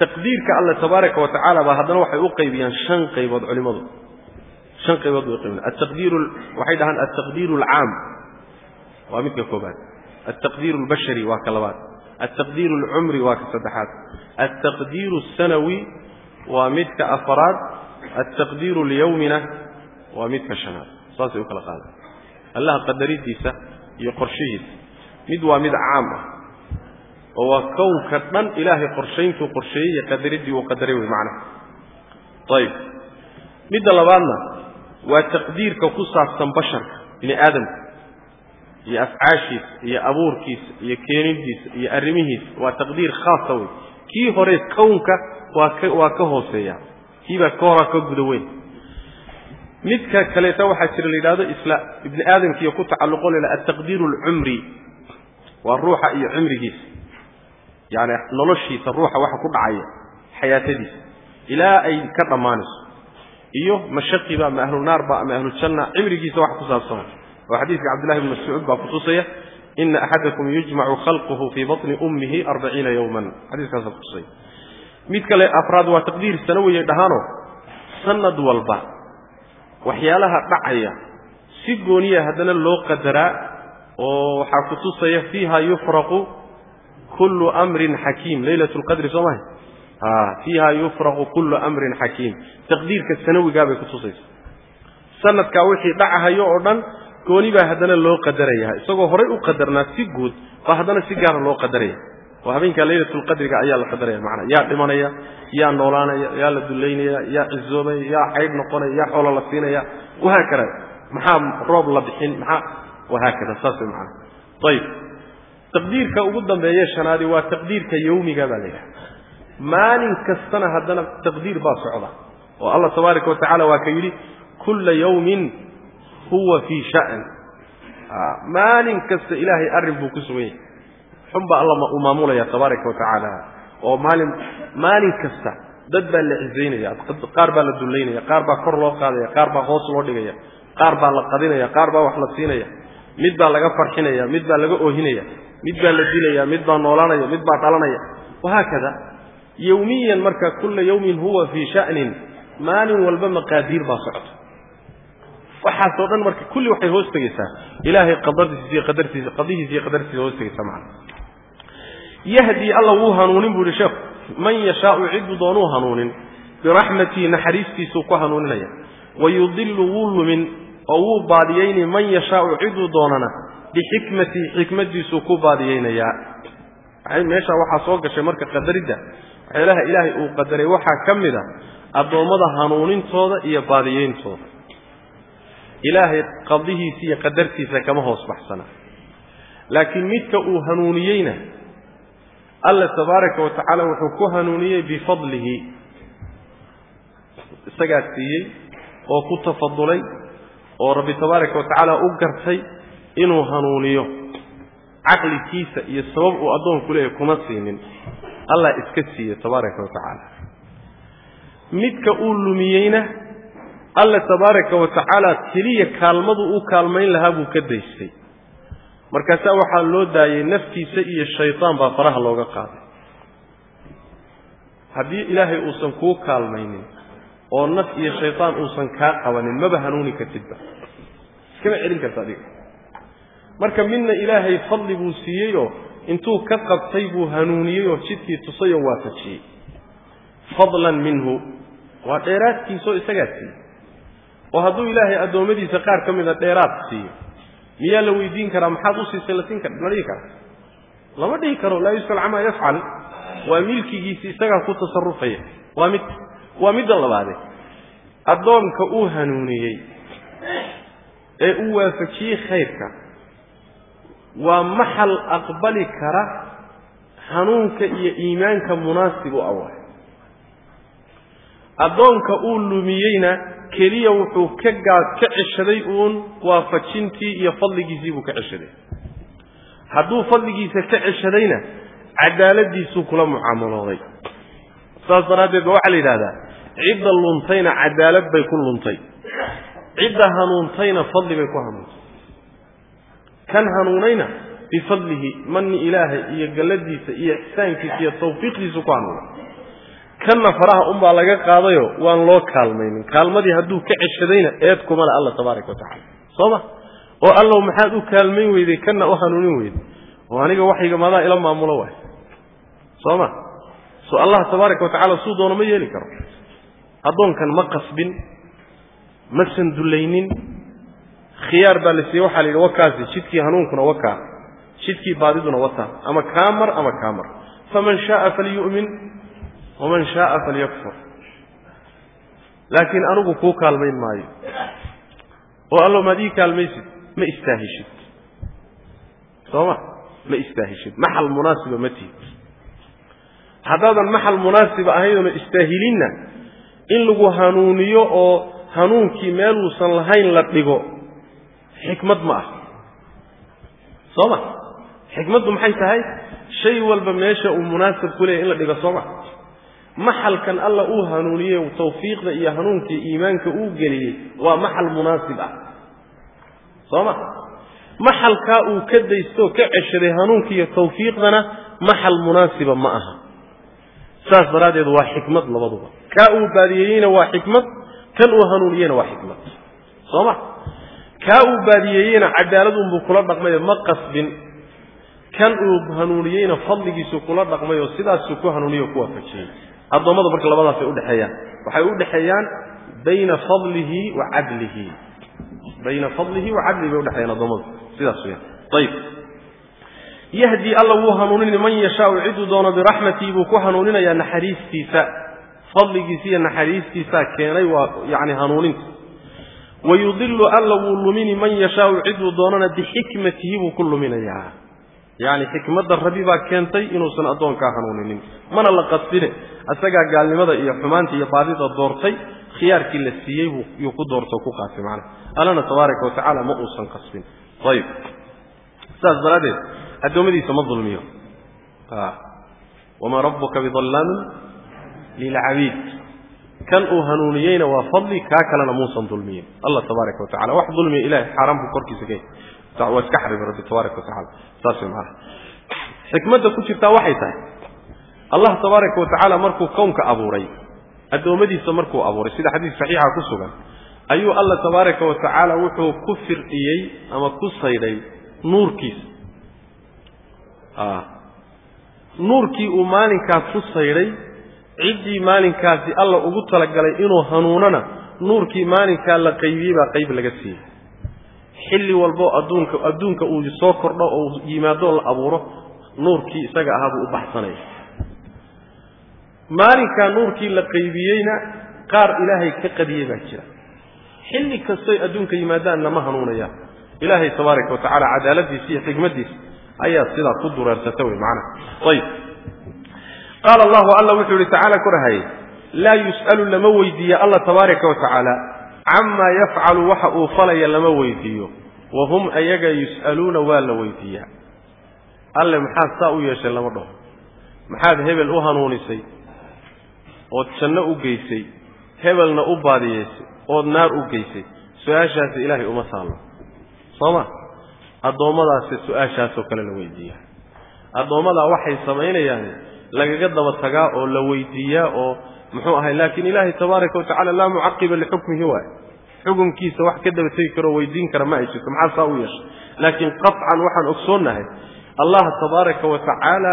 taqdiirka alle tabaaraka wa tacaala baa haddana waxay u qaybiyaan shan qaybood culimadu shan qaybood bay uqaybiyaan ataqdiir waxay dhahaan altaqdiir alcaam waa midka koobaad altaqdiir albashari waa ka labaad altaqdiir alcumri waa ka saddexaad altaqdiir alsanawi waa midka afaraad altaqdiir alyawmina waa midka shanaad saasay u kala qaadaan allaha qadaridiisa iyo qorshihiisa mid waa mid caam ah oo waa kownka dhan ilaahay qorshayntuu qorsheeyey iyo qadariddii uu qadaray wey macnaha ayib midda labaadna waa taqdiirka ku saabsan basharka bini aadamka iyo afcaashiisa iyo abuurkiisa iyo keenidiisa iyo arrimihiisa waa taqdiir khaasa wey kii hore kownka waa ka waa ka hooseeya. Kiibaa ka horaa ka guda weyn. Midka kaleeta waxaa jira la yidhahdo isla ibni aadamkiiyo ku tacalluqo la altaqdiir alcumri waa ruuxa iyo cumrigiisa. Yacani noloshiisa ruuxa waxa ku dhacaya xayaatadiisa. Ilaa ay ka dhammaanayso iyo mashaqiba ama ahlunaarba ama ahlujanna cimrigiisa wax ku saabsana oo xadiidka cabdillahi bni mascuud baa kutusaya ina axadakum yujmacu khalquhu fii batni ummihi arbaciina yowman xadiiskaasa kutusaya mid kale afraad waa taqdiir sanawiyay dhahaano. Sanad walba waxyaalaha dhacaya si gooniya haddana loo qadaraa oo waxaa kutusaya fiiha yufraqu kullu amrin xakiim leylat lqadri soo mahay fiiha yufraqu kullu amrin xakiim taqdiirka sanawigaa bay kutusaysa sanadkaa wixii dhacahayo oo dhan gooni baa haddana loo qadaraya isagoo horay u qadarnaa si guud baa haddana si gaara loo qadaraya. Oo habeenkaa leylatulqadriga ayaa la qadaraya macnaa yaa dhimanaya yaa noolaanaya yaa la dullaynaya yaa cizoobaya yaa caydh noqonaya yaa xoolo la siinaya. Wahaakada maxaa roob la bixin maxaa? Wahaakada saas way macana ayib taqdiirka ugu dambeeye shanaadi waa taqdiirka yawmiga baa la yidhaha maalin kastana haddana taqdiir baa socda. Oo allah tabaaraka wa tacala waa ka yidhi kulla yawmin huwa fii sha'n maalin kasta ilaahay arrin buu ku sugan yahay xun baa alla uu maamulaya tabaaraka wa tacaala. Oo maalin maalin kasta dad baa la cizaynaya qaar baa la dullaynaya qaar baa kor loo qaadaya qaar baa hoos loo dhigaya qaar baa la qadinaya qaar baa wax la siinaya. Mid baa laga farxinaya mid baa laga oohinaya mid baa la dilaya mid baa noolaanaya mid baa dhalanaya. Wahaakada yowmiyan marka kulla yawmin huwa fii sha'nin maalin walba maqaadiir baa socota. Waxaasoo dhan marka kulli waxay hoos tegaysaa ilaahay qadadiisa iyo qadartiisa qadihiisa iyo qadartiisa hoos tegaysaa macana yahdii alla wuu hanuunin buu yihi sheekhu man yashaau cidduu doonuu hanuunin biraxmatihi naxariistiisuu ku hanuuninaya. Wayudilu wuu lumin oo wuu baadiyeyni man yashaau cidduu doonana bixikmatihi xikmadiisuu ku baadiyeynayaa meeshaa waxaa soo gashay marka qadaridda waxyaalaha ilaahay uu qadaray waxaa ka mid a addoommada hanuunintooda iyo baadiyeyntooda ilaahay qadihiisa iyo qadartiisa kama hoos baxsana. Laakiin midka uu hanuuniyeyna alla tabaaraka wa tacaala wuxuu ku hanuuniyey bifadlihi. Isagaa siiyey oo ku tafadulay oo rabbi tabaaraka wa tacaala u gartay inuu hanuuniyo. Caqlikiisa iyo sabab uu addoonku leeyahy kuma siinin allah iska siiye tabaaraka wa tacaala. Midka uu lumiyeyna alla tabaaraka wa tacaala keliya kaalmadu u kaalmayn lahaa buu ka daystay. Markaasaa waxaa loo daayey naftiisa iyo shaydaan baa faraha looga qaaday. Haddii ilaahay uusan kuu kaalmaynin oo naf iyo shaydaan uusan kaa qabanin maba hanuuni kartidba. Iskama celin karta adiga. Marka midna ilaahay fadli buu siiyeyoo intuu ka qabtay buu hanuuniyey oo jidkii tusay oo waafajiyey fadlan minhu. Waa dheeraadkiisoo isagaa siiyey. Oo hadduu ilaahay addoommadiisa qaar ka mida dheeraad siiyo. Miyaa la weydiin karaa? Maxaad u siisay la siin kara la dhihi kara? Lama dhihi karo. Laa yusal camaa yafcal. Waa milkigiisi isagaa ku tasarufaya. Waa mid waa midda labaade. Addoonka uu hanuuniyey ee uu waafajiyey khayrka waa maxal aqbali kara hanuunka iyo iimaanka munaasib u awah addoonka uu lumiyeyna keliya wuxuu ka gaa ka ceshaday uun waafajintii iyo fadligiisii buu ka ceshaday. Hadduu fadligiisa ka ceshadayna cadaaladiisuu kula mucaamalooday saas daraaddeed ba waxaa la yidhahdaa cidda luntayna cadaalad bay ku luntay. Cidda hanuuntayna fadli bay ku hanuuntay kan hanuunayna bifadlihi mani ilaahay iyo galladiisa iyo ixsaankiisa iyo tawfiiqdiisu ku hanuunay kanna faraha unbaa laga qaadayo waan loo kaalmaynin. Kaalmadii hadduu ka ceshadayna eed kuma le alla tabaaraka watacala soo ma? Oo allow maxaad u kaalmayn weyday kanna u hanuunin weyday. Oo aniga waxayga maadaa ila maamulo waay. Soo ma? So allah tabaaraka watacala suu doono ma yeeli karo. Addoonkan ma qasbin ma sandullaynin khiyaar baa la siiyey waxaa la yidhi wakaasi jidkii hanuunkuna wakaa jidkii baadiduna wataa ama kaa mar ama kaa mar. Faman shaaa falyu'min waman shaaa falyakfur. Laakiin anigu kuu kaalmayn maayo. Oo allo maad ii kaalmaysid ma istaahishid. Soo ma? Ma istaahishid. Maxal munaasiba ma tihid. Haddaadan maxal munaasiba ahaydona istaahilinna in lagu hanuuniyo oo hanuunkii meeluusan lahayn la dhigo حكمة ما. صوما حكمة ما حيث هاي. شيء والبمناشة ومناسب كل إلا إذا صوما محل كان الله أوهنونية وتوفيق ذا إيهنون في إيمان أوجلي ومحل مناسبة. صوما محل كاو كذا يستو كعشر إيهنون كي توفيق ذنا محل مناسبة معها. ساس براد يدوا حكمة لبضوها كاو باديين وحكمة كان أوهنونيين وحكمة صوما kaa uu baadiyeeyeyna cadaaladunbuu kula dhaqmayo ma qasbin. Kan uu hanuuniyeyna fadligiisu kula dhaqmay oo sidaasuu ku hanuuniyo ku waafajiyey addoommada marka labadaasay udhexeeyaan waxay u dhexeeyaan bayna fadlihi wa cadlihi. Bayna fadlihi wa cadlihi bay udhexeeyaan addoommadu sidaas weyaan ayib yahdi alla wuu hanuunin man yashaau ciduu doono biraxmatii buu ku hanuuninayaa naxariistiisa. Fadligiisa iyo naxariistiisaa keenay waa yani hanuuninta wayudilu alla wuu lumini man yashaau ciduu doonana bixikmatihi buu ku luminayaa yani xikmadda rabi baa keentay inuusan addoonkaa hanuuninin mana la qasbine isagaa gaalnimada iyo xumaanta iyo baadida doortay khiyaarkii la siiyey yuu ku doorto ku qaatay macana allana tabaaraka wa tacaala ma uusan qasbin ayib saas daraaddeed addoommadiisa ma dulmiyo wamaa rabbuka bidallaamin lilcabiid kan uu hanuuniyeyna waa fadli kaa kalena muusan dulmiyin. Allah tabaaraka wa tacala wax dulmiya ilahay xaaraan buu korkiisa ka waa iska xaribay rabbi tabaaraka wa tacala saas way macana xikmadda ku jirtaa waxay tahay allah tabaaraka wa tacaala markuu kownka abuuray addoommadiisa markuu abuuray sida xadiis saxiixa ku sugan ayuu alla tabaaraka wa tacaala wuxuu ku firdhiyey ama ku saydhay nuurkiisa. Nuurkii uu maalinkaas ku saydhay ciddii maalinkaasi alla ugu talagalay inuu hanuunana nuurkii maalinkaa la qaybiyey baa qayb laga siiyey. Xilli walboo adduunka adduunka uu soo kordho oo yimaadoo la abuuro nuurkii isaga ahaa buu u baxsanaya maalinkaa nuurkii la qaybiyeyna qaar ilaahay ka qadiyey baa jira. Xilli kastoy adduunka yimaadaanna ma hanuunayaan ilaahay tabaaraka wa tacala cadaaladiisa iyo xikmaddiisa ayaa sidaa ku dureersata wey macnaha ayib qaala allahu alla wuxuu yihi tacaala korahaye laa yus'alu lama weydiiya alla tabaaraka wa tacaala camaa yafcalu waxa uu falaya lama weydiiyo wa hum ayaga yus'aluuna waa la weydiiyaa alle maxaad saa u yeeshay lama dhaho maxaad hebel u hanuunisay ood janno u geysay hebelna u baadiyeysay ood naar u geysay su'aashaasi ilaahay uma saallo soo ma addoommadaasi su'aashaasoo kale la weydiiya addoommadaa waxay samaynayaan lagaga daba tagaa oo la weydiiyaa oo muxuu ahay laakiin ilaahay tabaaraka wa tacala laa mucaqiba lixukmihi waay. Xukumkiisa wax ka daba tegi karoo weydiin kara ma ay jirto maxaa saa u yeeshay? Laakiin qaطcan waxaan ogsoonnahay allah tabaaraka wa tacaala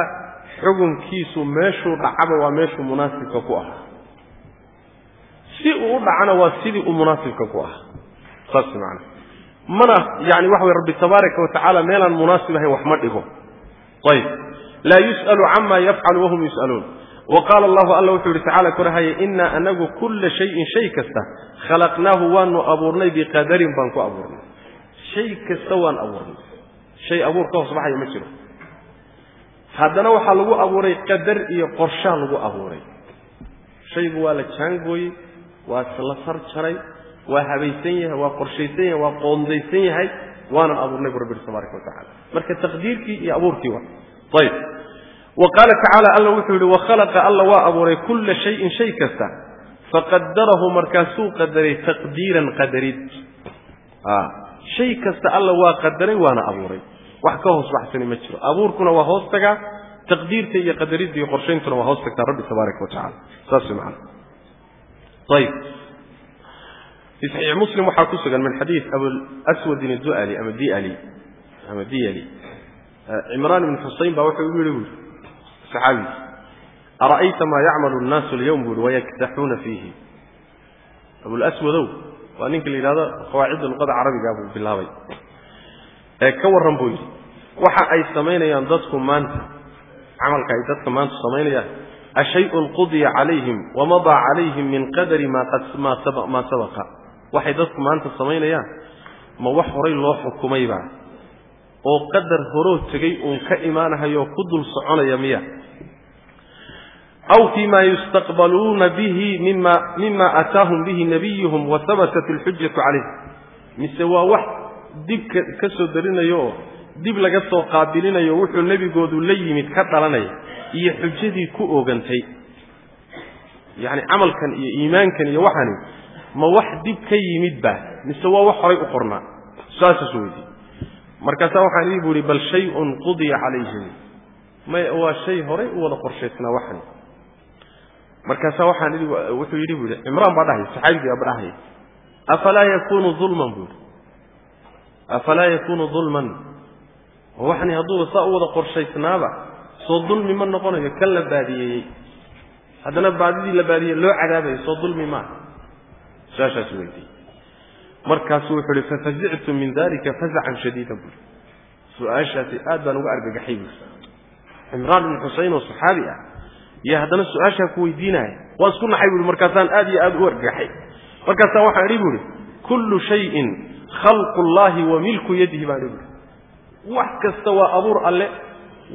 meeshuu dhacaba waa meeshuu munaasibka ku ahaa. Si uu u dhacana waa sidii uu munaasibka ku ahaa. Saas maana mana yani waxa wey rabbi tabaaraka wa meelaan munaasib ahayn wax ma dhigo. Ayib laa yus'alu cama yafcalu wahum yus'aluun. Wa qaala allahu alla wuxuu yihi tacala korahaye inaa anagu kulla shayin shay kasta khalaqnaahu waanu abuurnay biqadarin baan ku abuurnay. Shay kasta waan abuurnay. Shay abuur ka hoos ma jiro. Haddana waxaa lagu abuuray qadar iyo qorshaa lagu abuuray. Shaygu waa la jaangooyey waa la sar jaray waa habaysan yahay waa qorshaysan yahay waa qoondaysan yahay waanan abuurnay bu rabbi tabaaraka wa marka taqdiirkii iyo abuurkii wa ayib wa qaala tacaala alla wuxuu yidhi wakhalaqa alla waa abuuray kulla shayin shay kasta. Faqadarahu markaasuu qadaray taqdiiran qadarid shay kasta alla waa qadaray waana abuuray. Wax ka hoos baxsani ma jiro. Abuurkuna waa hoos tagaa taqdiirta iyo qadaridda iyo qorshayntuna waa hoos tagtaa rabbi tabaaraka wa tacala saas wey macana ayib fii saxiixi muslim waxaa ku sugan min xadiid abulaswadin adu'ali ama diali ama diyali cimraan ibn xusayn baa wuxuu ugu yidhi buuri saxaabigi ara'ayta maa yacmalu annaasu alyawm? buuri wayakdaxuuna fiihi. Abulaswadow waa ninka la yidhahdo qawaacidda luqada carabiga buu bilaabay. Ee ka warran buu yidhi waxa ay samaynayaan dadku maanta camalka ay dadka maanta samaynayaan ashayun qudiya calayhim wamadaa calayhim min qadari maa sabaqa. Waxay dadku maanta samaynayaan? Ma wax horay loo xukumaybaa oo qadar horoo tegay uun ka imaanahayoo ku dul soconaya miya. Aw fii ma yustaqbaluuna bihi mima mima aataahum bihi nabiyuhum wa habatat alxujatu calayh mise waa wax dib ka soo darinayo oo dib laga soo qaabilinayo wuxuu nebigoodu la yimid ka dhalanaya iyo xujadii ku oogantay. Yacni camalkan iyo iimaankan iyo waxani ma wax dib ka yimid ba mise waa wax horay u qornaa. Saasaasu weydiye markaasaa waxaan idii bu ihi bal shayun qudiya calayhim may waa shay horay u wada qorshaysnaa waxani markaasaa waxaan wuxuu yidhi bu yidhi cimraan baa dhahay saxaabigii aba dhahay. Afalaa yakunu dulman bu yidhi afalaa yakunu dulman oo waxani hadduuba saa u wada qorshaysnaaba soo dulmi ma noqonayo kan la baadiyeeyey haddana baadidii la baadiyey loo cadaabayo soo dulmi maaha su'aashaas weydiiyey markaasuu wuxuu ihi fafazictu min dalika fazacan shadiida buuri su'aashaasi aad baan uga argagaxay buuri cimraan ibn xuseyn oo saxaabi ah iyo haddana su'aashaa ku weydiinaya waa isku naxay buui markaasaan aad iyo aad u argagaxay. Markaasaa waxaan idhi buuhi kullu shayin khalqu llahi wa milku yadihi baan idhi buui wax kasta waa abuur alle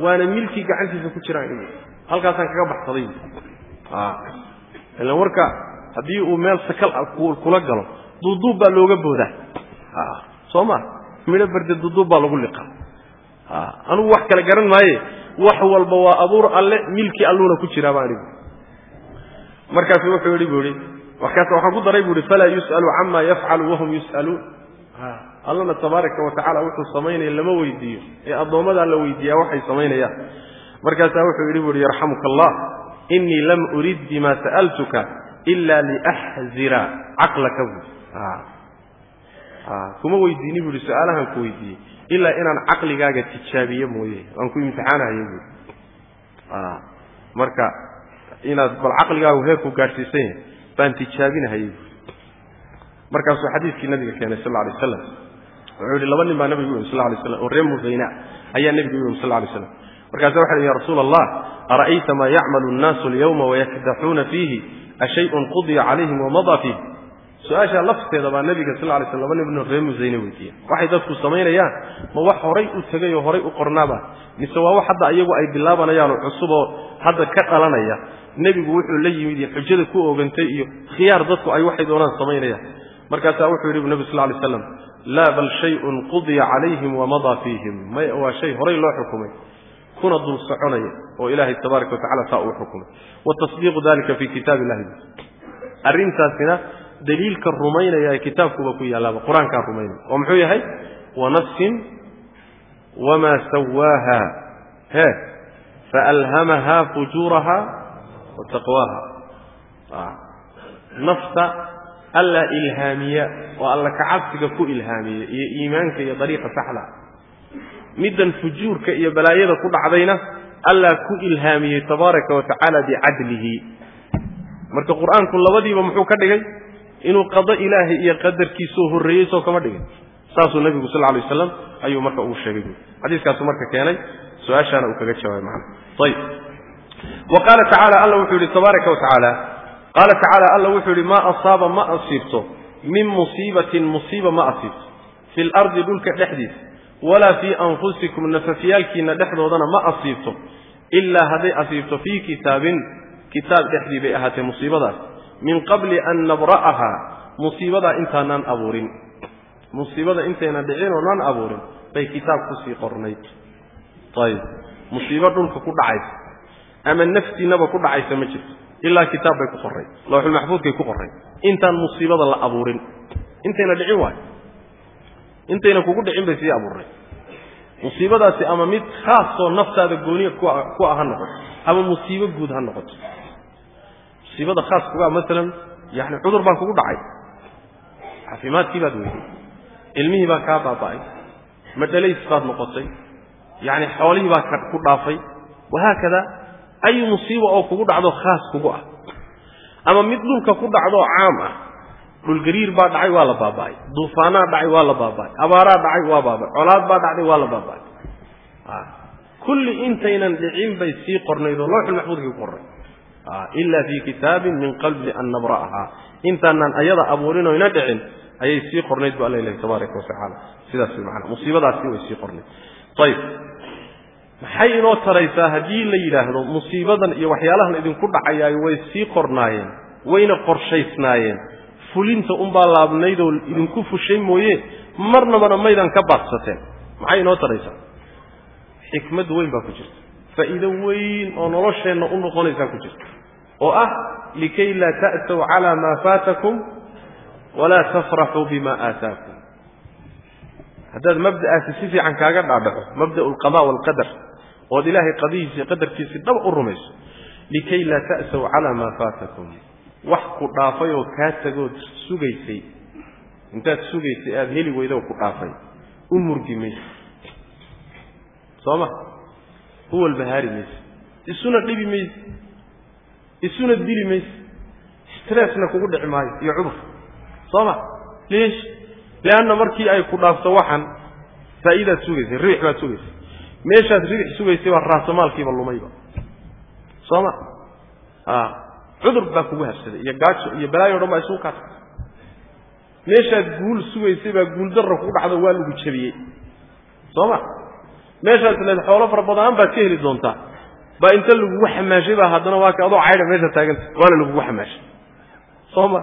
waana milkii gacantiisa ku jiraan idhi buui halkaasaan kaga baxsaday ilan warka haddii uu meel sakal kula galo duuduub baa looga boodaa. Soo ma? Midho barde duuduub baa lagu liqaa anugu wax kale garan maaye? Wax walba waa abuur alle milkii alluuna ku jiraa baan idhi markaasu wuxuu yidhi bu ihi markaas waxaan ku daray bu ihi falaa yus'alu cama yafcalu wahum yus'aluun. Allana tabaaraka wa tacala wuxuu samaynaya lama weydiiyo. Ee addoommadaa la weydiiyaa waxay samaynayaan. Markaasaa wuxuu yidhi bu ihi yarxamuka allah inii lam urid bima sa'altuka ila liaxzira caqlaka. bu kuma weydiini bu ihi su'aalahan ku weydiiyey. Ilaa inaan caqligaaga tijaabiye mooye. Aan ku imtixaanayo buui marka inaad bal caqligaagu heerku gaadhsiisan yahay baan tijaabinahayay buui markaasuu xadiiskii nabiga keenay sal alay aslam wuxuu yihi laba nin baa nabigu yimi sal alay slam oo reer mudayna ayaa nebigu yimi sal alay slam markaasa waxa ya rasuula allah ara'ayta maa yacmalu annaasu alyawma wayakdaxuuna fiihi ashayun qudiya calayhim wamadaa fiih su'aashaa lafteeda baa nebiga sal lay sl laba reer musayne weydiiya waxay dadku samaynayaan ma wax horay u tegay oo horay u qornaaba? Mise waa wax hadda iyagu ay bilaabanayaanoo cusub oo hadda ka dhalanaya? Nebigu wuxuu la yimid iyo xujada ku ogantay iyo khiyaar dadku ay waxay doonaan samaynayaan. Markaasaa wuxuu yidhi nebi sal lay slam laa bal shayun qudiya calayhim wamadaa fiihim. May waa shay horay loo xukumay? Kuna dul soconaya oo ilaahay tabaaraka watacala taa uu xukumay. Wa tasdiiqu dalika fii kitaabi illahi arrintaasina daliilka rumaynaya ee kitaabkuba ku yaalaaba qur'aankaa rumaynaya oo muxuu yahay? Wa nafsin wamaa sawaaha. He faalhamaha fujuuraha wa taqwaaha. Nafta alla ilhaamiya oo alla kacabsiga ku ilhaamiya iyo iimaanka iyo dariiqa saxda. Middan fujuurka iyo balaayada ku dhacdayna allaa ku ilhaamiyey tabaaraka wa bicadlihi marka qur'aanku labadiiba muxuu ka dhigay inuu qado ilaahay iyo qadarkiisoo horreeyey soo kama dhigin. Saasuu nabigu sal lay waslam ayuu marka ugu sheegay. Buui marka keenay su'aashaana uu kaga jawaabay macana ayib wa qaala tacaala alla wuxuu yidhi tabaaraka wa qaala tacaala alla wuxuu yidhi maa asaaba ma asiibto. Min musiibatin musiiba ma asiibto. Fi lardi dhulka dhexdiisa walaa fii anfusikum nafafyaalkiina dhexdoodana ma asiibto. Ilaa hadday asiibto fii kitaabin kitaab dhexdii bay ahaatee musiibadaas min qabli an nabra'ahaa musiibadaa intaanaan abuurin. Musiibada intayna dhicin oo naan abuurin bay kitaab ku sii qornayd ayib musiibo dhulka ku dhacaysa ama naftiinaba ku dhacaysa ma jirto ilaa kitaab bay ku qorray lawxulmaxfuudkay ku qorray. Intaan musiibada la abuurin. Intayna dhicin waayo intayna kugu dhicin bay sii abuurray. Musiibadaasi ama mid khaasoo naftaada gooniya ku ah ha noqoto ama musiibo guud ha noqoto musiibada khaas kugaa maalan yani cudur baan kugu dhacay. Caafimaadkii baad weyday ilmihii baa kaa baaba'ay. Madhalays baad noqotay. Yani xoolihii baa ku dhaafay. Wahaakada ayu musiiba oo kugu dhacdo khaas kugu ah. Ama mid dhulka ku dhacdoo caam ah. Dhulgariir baa dhacay waa la baaba'ay. Duufaanaa dhacay waa la baaba'ay. Abaaraa dhacay waa baaba'ay. Colaad baa dhacday waa la baaba'ay. Kulli intaynan dhicin bay sii qornayd oo lawxul maxfuudkay ku qornay ila fii kitaabin min qabli an nabra'aha. Intaanaan ayada abuurin oyna dhicin ayay sii qornayd bu alla tabaaraka watacaala sidaas maanaa musiibadaasi way sii qornayd. Ayib maxay inoo taraysaa haddii la yidhaahdo musiibadan iyo waxyaalahan idinku dhacayaayo way sii qornaayeen wayna qorshaysnaayeen fulinta unbaa laabnaydoo idinku fushay mooye marnabana maydan ka baadsateen. Maxay inoo taraysaa? Xikmad weyn baa ku jirta faa'iido weyn oo nolosheenna u noqonaysaa ku jirta. oo ah likay laa ta'tow calaa maa faatakum walaa tafraxuu bima aataakum. Haddaad mabda'aasi si fiican kaaga dhaadhaco mabda'u alqada waalqadar ood ilaahay qadihiisi qadarkiisi dhaba u rumayso likay laa ta'tow calaa maa faatakum. Wax ku dhaafay oo kaa tagood sugaysay intaad sugaysay aada heli weydo ku dhaafay u murgi mayse soo ma u walbahaari mayse isuna dhibi mayse isuna dili mayse stressna kugu dhici maayo iyo cudur soo ma liish leanna markii ay ku dhaafto waxan faa'iidaad sugaysay ribix baad sugaysay meeshaad ribix sugaysay baa raasamaalkiiba lumayba soo ma a cudur baa kugu habsaday iyo gaajo iyo balaayo dhan baa isugu kaatay meeshaad guul sugaysay baa guuldarra kugu dhacdo waa lagu jabiyey soo ma meeshaad leed xoolo fara badaan baad ka heli doontaa. Baa inta lagugu xamaashay baa haddana waa ka adoo caydha meesha taaganta waana lagugu xamaashay soo ma?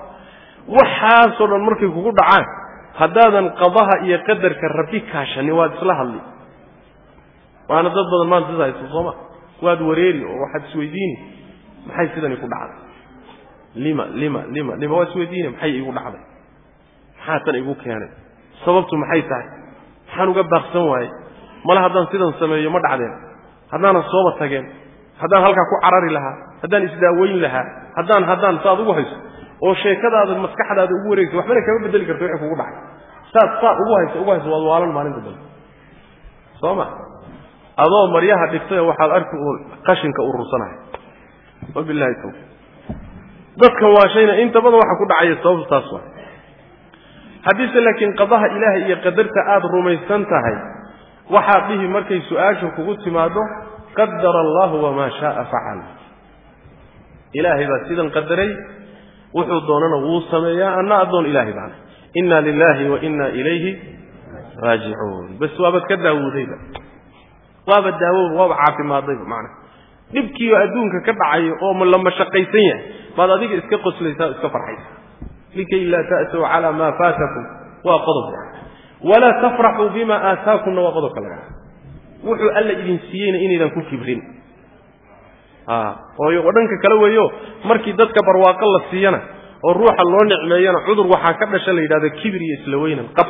Waxaasoo dhan markay kugu dhacaan haddaadan qadaha iyo qadarka rabbi kaashani waad isla hadli. Waana dad badan maanta sid hayso sooma waad wareeri oo waxaad isweydiini. Maxay sidani ku dhacday? Lima lima lima lima waa isweydiini maxay igu dhacday? Maxaa tan igu keenay? Sababtu maxay tahay? Maxaan uga baaqsan waayey male haddaan sidan sameeyo ma dhacdeen. Haddaanan sooba tageen. Haddaan halkaa ku carari lahaa. Haddaan isdaaweyn lahaa. Haddaan haddaan saad ugu hayso. Oo sheekadaada maskaxdaada ugu wareegsa waxbana kama bedeli karto wixii kugu dhacay saad saa ugu hayso ugu hayso waad waalan maalinta dambe soo ma adoo maryaha dhigtay waxaad arki uun qashinka urursanahay wabilahi tawfiq dadkan waashayna inta badan waxa ku dhacaya sababtu taas waa haddiise laakiin qadaha ilaahay iyo qadarta aada rumaysan tahay waxaad dhihi markay su'aasha kugu timaado qadara allahu wamaa shaaa facal ilaahay baa sidan qadaray wuxuu doonana wuu sameeyaa anna addoon ilaahay baana inna lilahi wa inna ilayhi raajicuun. Bas waabad ka daawuudayba waaba daawoba waaba caafimaadayba macana dhibkiiba adduunka ka dhacayo oo la mashaqaysan yahay. Baad adiga iska qoslaysaa o iska farxaysa likay laa ta'tow calaa maa faatakum. Waa qodob walaa tafraxuu bima aataakumna waa qodobka laga wuxuu alla idin siiyeyna inaydan ku kibrin. Oo dhanka kale weeyo markii dadka barwaaqo la siiyana oo ruuxa loo nicmeeyana cudur waxaa ka dhasha la yidhahdo kibir iyo isla qab.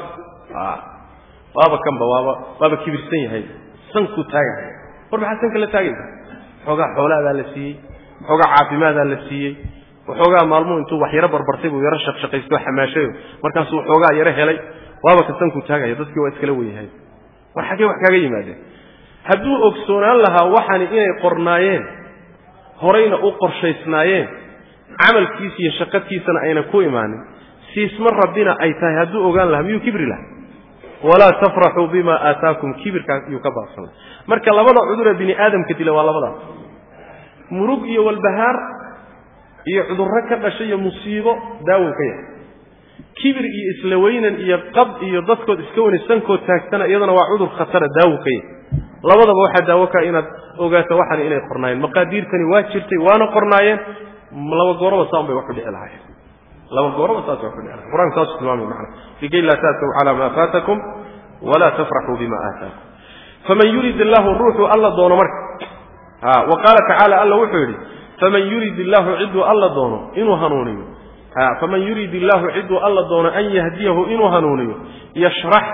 Waaba kanba waaba waaba kibirsan yahay. Sanku taagaya war maxaa sanka la taagaysa waxoogaa xoolaadaa la siiyey waxoogaa caafimaadaa la siiyey waxoogaa maalmuhu intuu wax yaro barbartay buu yaro shaqshaqaystoo xamaashayo markaasuu waxoogaa yaro helay waaba ka sanku taagaya dadkii waa iskala wenyahay war xaggee wax kaaga yimaadeen hadduu ogsoonaan lahaa waxani inay qornaayeen horayna u qorshaysnaayeen camalkiisa iyo shaqadkiisana ayna ku imaanin siisma rabbina ay tahay hadduu ogaan lahaa miyuu kibri lahaa? Walaa tafraxuu bima aataakum kibirkaa yuu ka baabsanay marka labada cuduree bini aadamka dila waa labadaas murug iyo walbahaar iyo cudurro ka dhasha iyo musiibo daawow ka yahay kibir iyo isla weynan iyo qab iyo dadkood iska wani sankood taagtana iyadana waa cudur khatara daawo ka yahay labadaba waxaa daawo kaa inaad ogaato waxan inay qornaayeen. Maqaadiirtani waa jirtay waana qornaayeen. Laba gooraba saan bay waxu dhici lahaayeen. Laba gooraba saas waxu dhici lahayen qur'aanku saasuu tilmaamay macana likay laa ta'tow calaa maa faatakum walaa tafraxuu bima aataakum. Faman yurid illaahu ruuxuu alla doono marka. Wa qaala tacaala alla wuxuu yidhi faman yurid illaahu ciduu alla doono inuu hanuuniyo faman yurid illaahu ciduu alla doono an yahdiyahu inuu hanuuniyo yashrax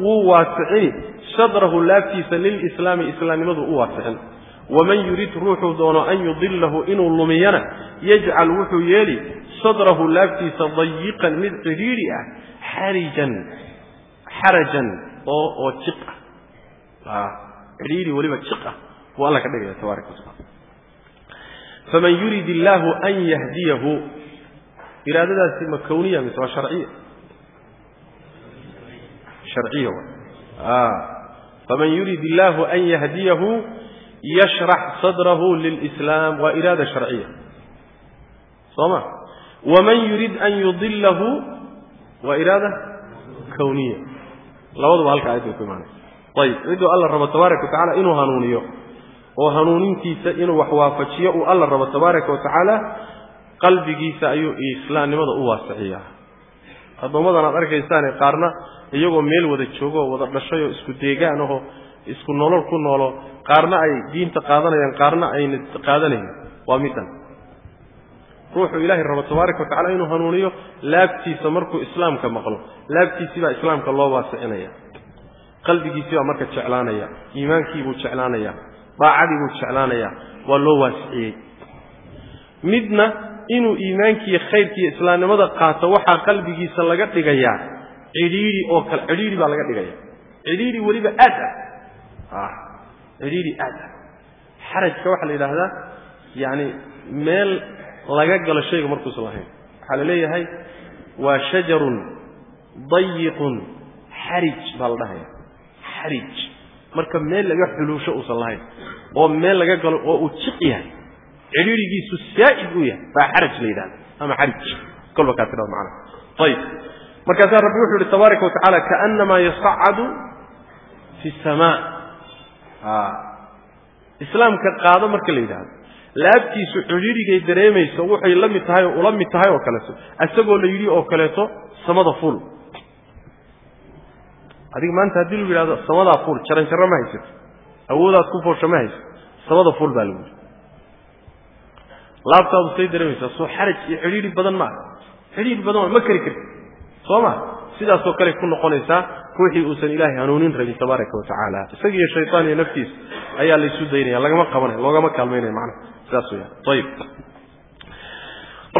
wuu waasicini sadrahu laabtiisa lilislaami islaamnimadu u waasicin. Waman yurid ruuxuu doono an yudilahu inuu lumiyana yajcal wuxuu yeeli. Sadrahu laabtiisa dayiqan mid cidhiidhi ah xarijan xarajan oo oo jiq ah. Cidhiidhi weliba jiq ah. Buu alla ka dhigaya tabaaraka wataala faman yurid illaahu an yahdiyahu iraadadaasi ma kawniya mise waa sharciya. Sharciya faman yurid illaahu an yahdiyahu yashrax sadrahu lilislaam. Waa iraada sharciya. Soo ma waman yurid an yudilahu waa iraada kawniya. Labaduba halka ayad bay ku imaanaysa ayib ciduu alla rabo tabaaraka watacala inuu hanuuniyo oo hanuunintiisa inuu wax waafajiyo uu alla rabo tabaaraka watacaala qalbigiisa ayuu islaamnimada u waasiciyaa. Addoommadan aad arkaysaane qaarna iyagoo meel wada joogo oo wada dhashay oo isku deegaan ahoo isku nolol ku noolo qaarna ay diinta qaadanayaan qaarna ayna qaadanayn. Waa middan. Ruuxuu ilaahay rabo tabaaraka watacala inuu hanuuniyo laabtiisa markuu islaamka maqlo. Laabtiisii baa islaamka loo waasicinaya qalbigiisii baa marka jeclaanaya. Iimaankiibuu jeclaanaya. Daacadii buu jeclaanayaa waa loo waasiciyey. Midna inuu iimaankiiyo khayrkiiyo islaamnimada qaato waxaa qalbigiisa laga dhigayaa. Cidhiidhi oo kale cidhiidhi baa laga dhigaya cidhiidhi weliba aad ah. Cidhiidhi aad ah. Xarajka waxaa la yidhaahdaa yacani meel laga galo shayga markuusan lahayn waxaa la leeyahay waa shajarun dayiqun xarij baa la dhahaya xarij. Marka meel laga xuluusho uusan lahayn oo meel laga galo oo uu jiq yahay cidhiidhigiisu saa'id u yahay baa xaraj la yidhahda ama xarij. Kolba kaa tidhahdo macana ayib markaasaa rabbi wuxuu yihi tabaaraka wa tacaala kaannamaa yasacadu fi samaa islaamka qaado marka la yidhahdo laabtiisu cidhiidhigay dareemayso waxay la mid tahay oo ula mid tahay oo kaleeto. Isagoo la yidhi oo kaleeto samada fuul. Adiga maanta haddii lagu yidhahdo samadaa fuul jaranjarro ma haysato awoodaad ku foosho ma haysato samada fuul baa lagu yidhi laabtaadu say dareemaysaa soo xaraj iyo cidhiidhi badan ma ah cidhiidhi badan waa ma kari karti soo ma? Sidaasoo kale ku noqonaysaa ruuxii uusan ilaahay hanuunin rabin tabaaraka wa tacaala. Isaga iyo shaytaan iyo naftiisa ayaa laysu daynaya lagama qabanaya loogama kaalmaynaya macnaha sidaas weyaan ayib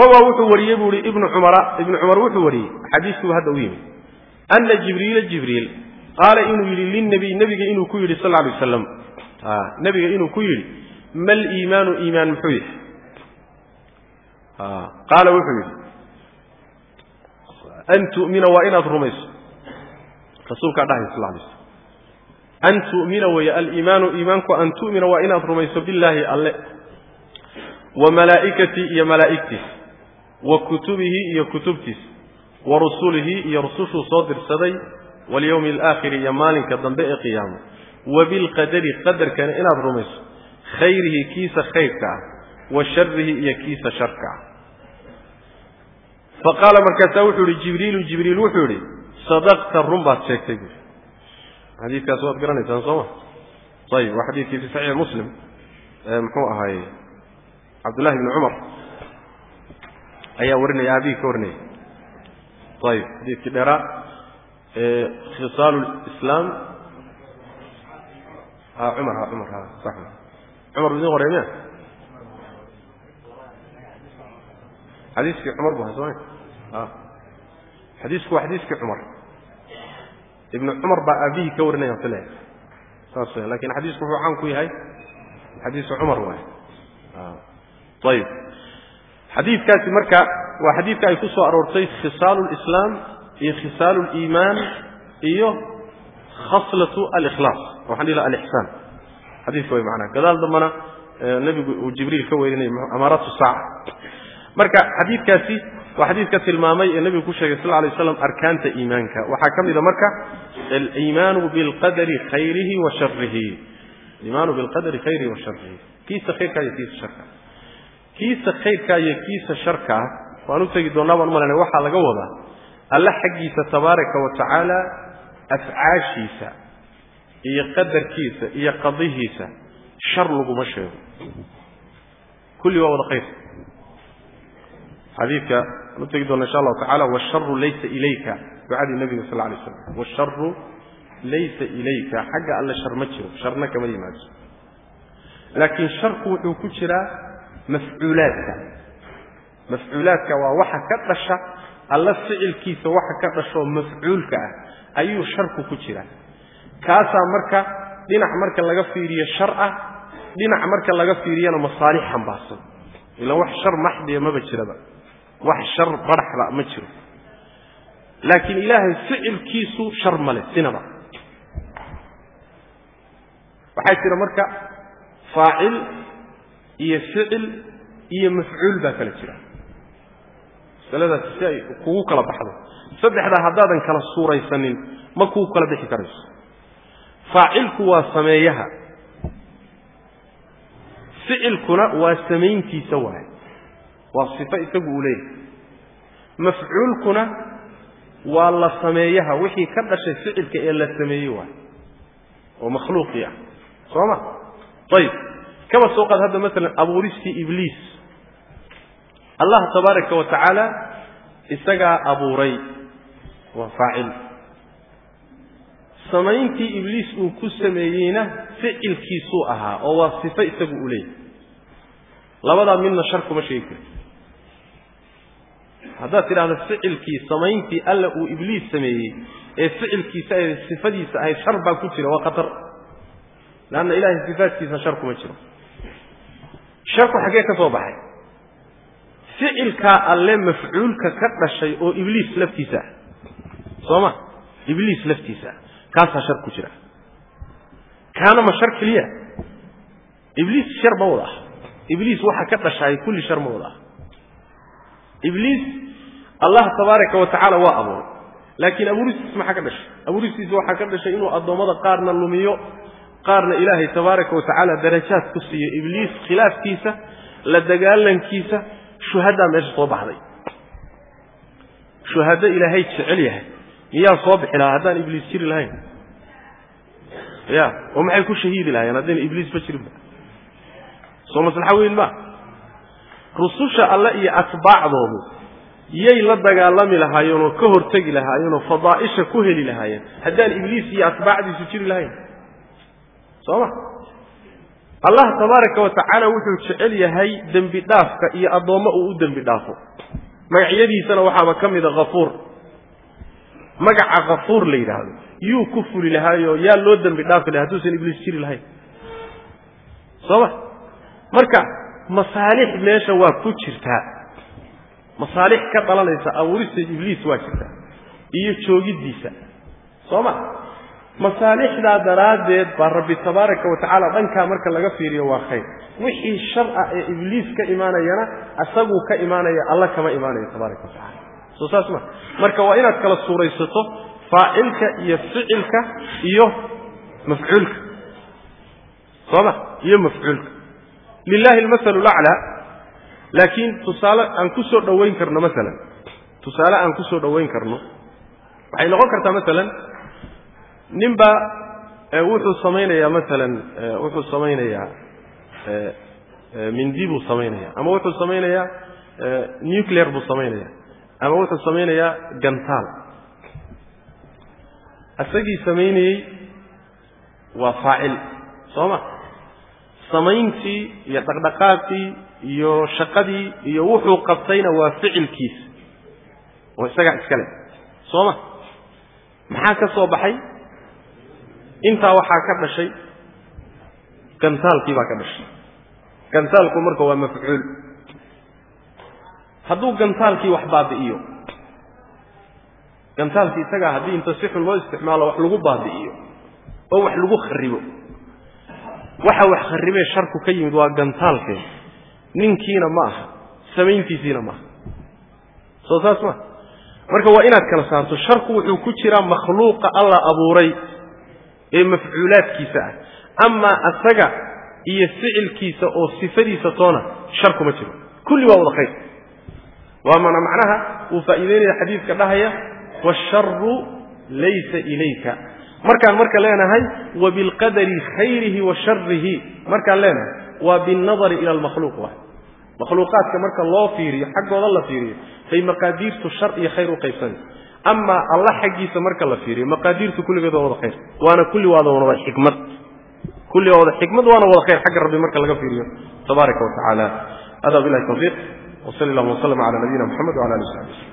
rawaa wuxuu wariyey buu ihi ibnu cumara ibnu cumar wuxuu wariyey xadiiskuu hadda u yimid ana jibriila jibriil qaala inuu yidhi lilnabiy nebiga inuu ku yidhi sal alay waslam nebiga inuu ku yidhi mal iimaanu iimaan? Muxuu yahay qaala wuxuu yidhi an tu'mina waa inaad rumayso. Rasuulkaa dhahay sal lay slm an tu'mina weeye aliimaanu iimaanku an tu'mina waa inaad rumayso billaahi alle wa malaa'ikatii iyo malaa'igtiis wa kutubihi iyo kutubtiis wa rusulihi iyo rusushuu soo dirsaday walyowmi alaakhiri iyo maalinka dambe ee qiyaamo wa bilqadari qadarkana inaad rumayso khayrihi kiisa khayrka ah wa sharihi iyo kiisa sharka ah fa qaala markaasaa wuxuu yihi jibriilu jibriil wuxuu yihi sadaqta run baad sheegtay buui xadiidkaas waad garanaysaan sooma ayib waa xadiidkii fi saxiixi muslim muxuu ahaaye cabdullahi bni cumar ayaa warinaya aabihii ka warinaya. Ayib xadiidkii dheeraa ee khisaalu lislaam ha cumar ha cumar ha sax cumar idin miya xadiiskii cumar bu ha soo a xadiisku waa xadiiskii cumar. Ibnu cumar baa aabihii ka warinaya file saas w laakiin xadiisku wuxuu caan ku yahay xadiisu cumar waay ayib xadiidkaasi marka waa xadiidka ay ku soo aroortay khisaalu lislaam iyo khisaalu liimaan iyo khaslatu alikhlaas. Waxaan dhihi alixsaan xadiiska way macnaha gadaal dambana nebigu uu jibriil ka werinayay amaaraatu saaca marka xadiidkaasi waa xadiidka tilmaamay ee nebigu ku sheegay sal lay slam arkaanta iimaanka. Waxaa ka mida marka aliimaanu bilqadari khayrihi wa sharihi aliimaanu bilqadari khayrihi wa sharihi kiisa khayrkaa iyo kiisa sharkaa kiisa khayrkaa iyo kiisa sharkaa waan u tegi doonnaa baan umalanay waxaa laga wadaa alle xaggiisa tabaaraka wa tacaala afcaashiisa iyo qadarkiisa iyo qadihiisa shar laguma sheego. Kulli waa wada khayr xadiidka nu tegi doona insha allahu tacala washaru laysa ilayka ducadii nabiga sal alay slam washaru laysa ilayka xagga alle shar ma jiro sharna kama yimaado. Laakiin sharku wuxuu ku jiraa mafcuulaadka. Mafcuulaadka waa waxa ka dhasha alla ficilkiisa waxa ka dhashoo mafcuulka ah ayuu sharku ku jiraa. Kaasaa marka dhinac marka laga fiiriyo shar ah dhinac marka laga fiiriyana masaalix xambaarsan. Ilaan wax shar maxdiya maba jiraba wax shar baraxda ma jiro. Laakiin ilaahay ficilkiisu shar male sinaba. Waxaa jira marka faacil iyo ficil iyo mafcuul baa kala jira. Masaladaas si ay kugu kala baxdo. Saddexdaa haddaadan kala suuraysanin ma kuu kala bixi karayso. Faacilku waa sameeyaha. Ficilkuna waa samayntiisa waay waa sifo isagu uu leeyahay. Mafcuulkuna waa la sameeyaha wixii ka dhashay ficilka ee la sameeyey waay oo makhluuqii ah. Soo ma? Ayib. Kaba soo qaad hadda maalan abuuristii ibliis. Allah tabaaraka wa tacaala isagaa abuuray. Waa faacil. Samayntii ibliis uu ku sameeyeyna ficilkiisuu ahaa oo waa sifo isagu u labadaa midna shar kuma sheegi karti haddaad tidhahdo ficilkii samayntii alla uu ibliis sameeyey ee ficilkiisa ee sifadiisa ahayd shar baa ku jira waa khatar. Leanna ilahay sifaadkiisa shar kuma jiro. Sharku xaggee ka soo baxay. Ficilkaa alle mafcuulka ka dhashay oo ibliis laftiisa ah. Soo ma ibliis laftiisa kaasaa shar ku jira. Kaana ma shar keliya? Ibliis shar ma wada ah. Ibliis waxa ka dhashaay kulli shar ma wada ah. Ibliis allah tabaaraka wa tacaala waa abuuray laakiin abuuristiis maxaa ka dhashay? Abuuristiisa waxaa ka dhashay inuu addoommada qaarna lumiyo qaarna ilaahay tabaaraka wa tacaala darajaad ku siiyo ibliis khilaafkiisa la dagaalankiisa shuhadaa meesha soo baxday. Shuhado ilaahay jecel yahay. Miyaa soo bixi lahaa haddaan ibliis jiri lahayn? Ya oo maxay ku shahiidi lahaayeen haddayna ibliisba jirinba soo maslaxo weyn ma rususha alle iyo atbaacdoodu yay la dagaalami lahaayeen oo ka hortegi lahaayeen oo fadaa'isha ku heli lahaayeen. Haddaan ibliis iyo atbaacdiisu jiri lahayn. Soo ma allah tabaaraka wa wuxuu jecel yahay dembi dhaafka iyo addoommo uu u dembi dhaafo. Magacyadiisana waxaaba ka mida hafuur magaca hafuur la yidhaahdo. Yuu ku fuli lahaayo yaa loo dembi dhaafi lahay hadduusan ibliis jiri lahayn. Soo ma marka masaalix meesha waa ku jirtaa مصالح كطلال ليس أوريس إبليس واجتا إيه تشوغي ديسا. صوما. مصالح لا دراد بربي تبارك وتعالى من كامرك لغا فيريا واخي وحي الشرع إبليس كإيمانا ينا أساقو كإيمانا يا الله كما إيمانا يا تبارك وتعالى. صوصا اسمع مركا وإنات كلا الصورة يستطو فائلك يفعلك إيه مفعلك صوما إيه مفعلك لله المثل الأعلى. Laakiin tusaale aan ku soo dhowayn karno masalan tusaale aan ku soo dhowayn karno waxay noqon kartaa masalan ninba wuxuu samaynayaa masalan wuxuu samaynayaa mindi buu samaynaya ama wuxuu samaynayaa nuclear buu samaynaya ama wuxuu samaynayaa gantaal. Isagii samaynayey waa faacil soo ma? Samayntii iyo dhaqdhaqaaqii iyo shaqadii iyo wuxuu qabtayna waa ficilkiisa oo isagaa iskale. Soo ma? Maxaa ka soo baxay? Intaa waxaa ka dhashay. Gantaalkii baa ka dhashay. Gantaalku marka waa mafcuul. Hadduu gantaalkii wax baabi'iyo gantaalkii isagaa haddii inta si xun loo isticmaalo wax lagu baabi'iyo oo wax lagu kharibo waxa wax kharibee sharku ka yimid waa gantaalkee ninkiina ma aha samayntiisiina ma aha. Soo saas ma marka waa inaad kala saarto sharku wuxuu ku jiraa makhluuqa alla abuuray ee mafcuulaadkiisa ah. Amaa asaga iyo ficilkiisa oo sifadiisa toona shar kuma jiro. Kulli waa wada khayr. Waa mana macnaha uu faa'iideynaya xadiidka dhahaya waasharu laysa ilayka. Markaan marka leenahay wa bilqadari khayrihi wa markaan leenahay waa binnadari ila almakhluuq waay makhluuqaadka marka loo fiiriyo xaggooda la fiiriyo bay maqaadiirtu shar iyo khayr u qaybsana amaa alla xaggiisa marka la fiiriyo maqaadiirtu kulligeed waa wada khayr waana kulli waada wada xikmad kulli waa wada xikmad waana wada khayr xagga rabbi marka laga fiiriyo tabaaraka wa tacaala hada billahi tawfiiq وصلى الله وسلم على نبينا محمد وعلى اله وصحبه وسلم